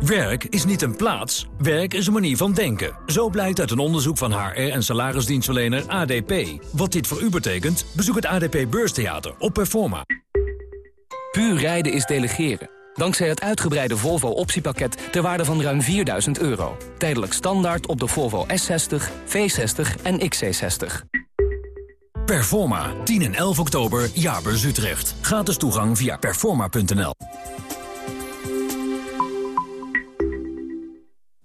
Werk is niet een plaats, werk is een manier van denken. Zo blijkt uit een onderzoek van HR en salarisdienstverlener ADP. Wat dit voor u betekent, bezoek het ADP Beurstheater op Performa. Puur rijden is delegeren. Dankzij het uitgebreide Volvo optiepakket ter waarde van ruim 4000 euro. Tijdelijk standaard op de Volvo S60, V60 en XC60. Performa, 10 en 11 oktober, Jaarbeurs Utrecht. Gratis toegang via performa.nl.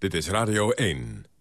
Dit is Radio 1.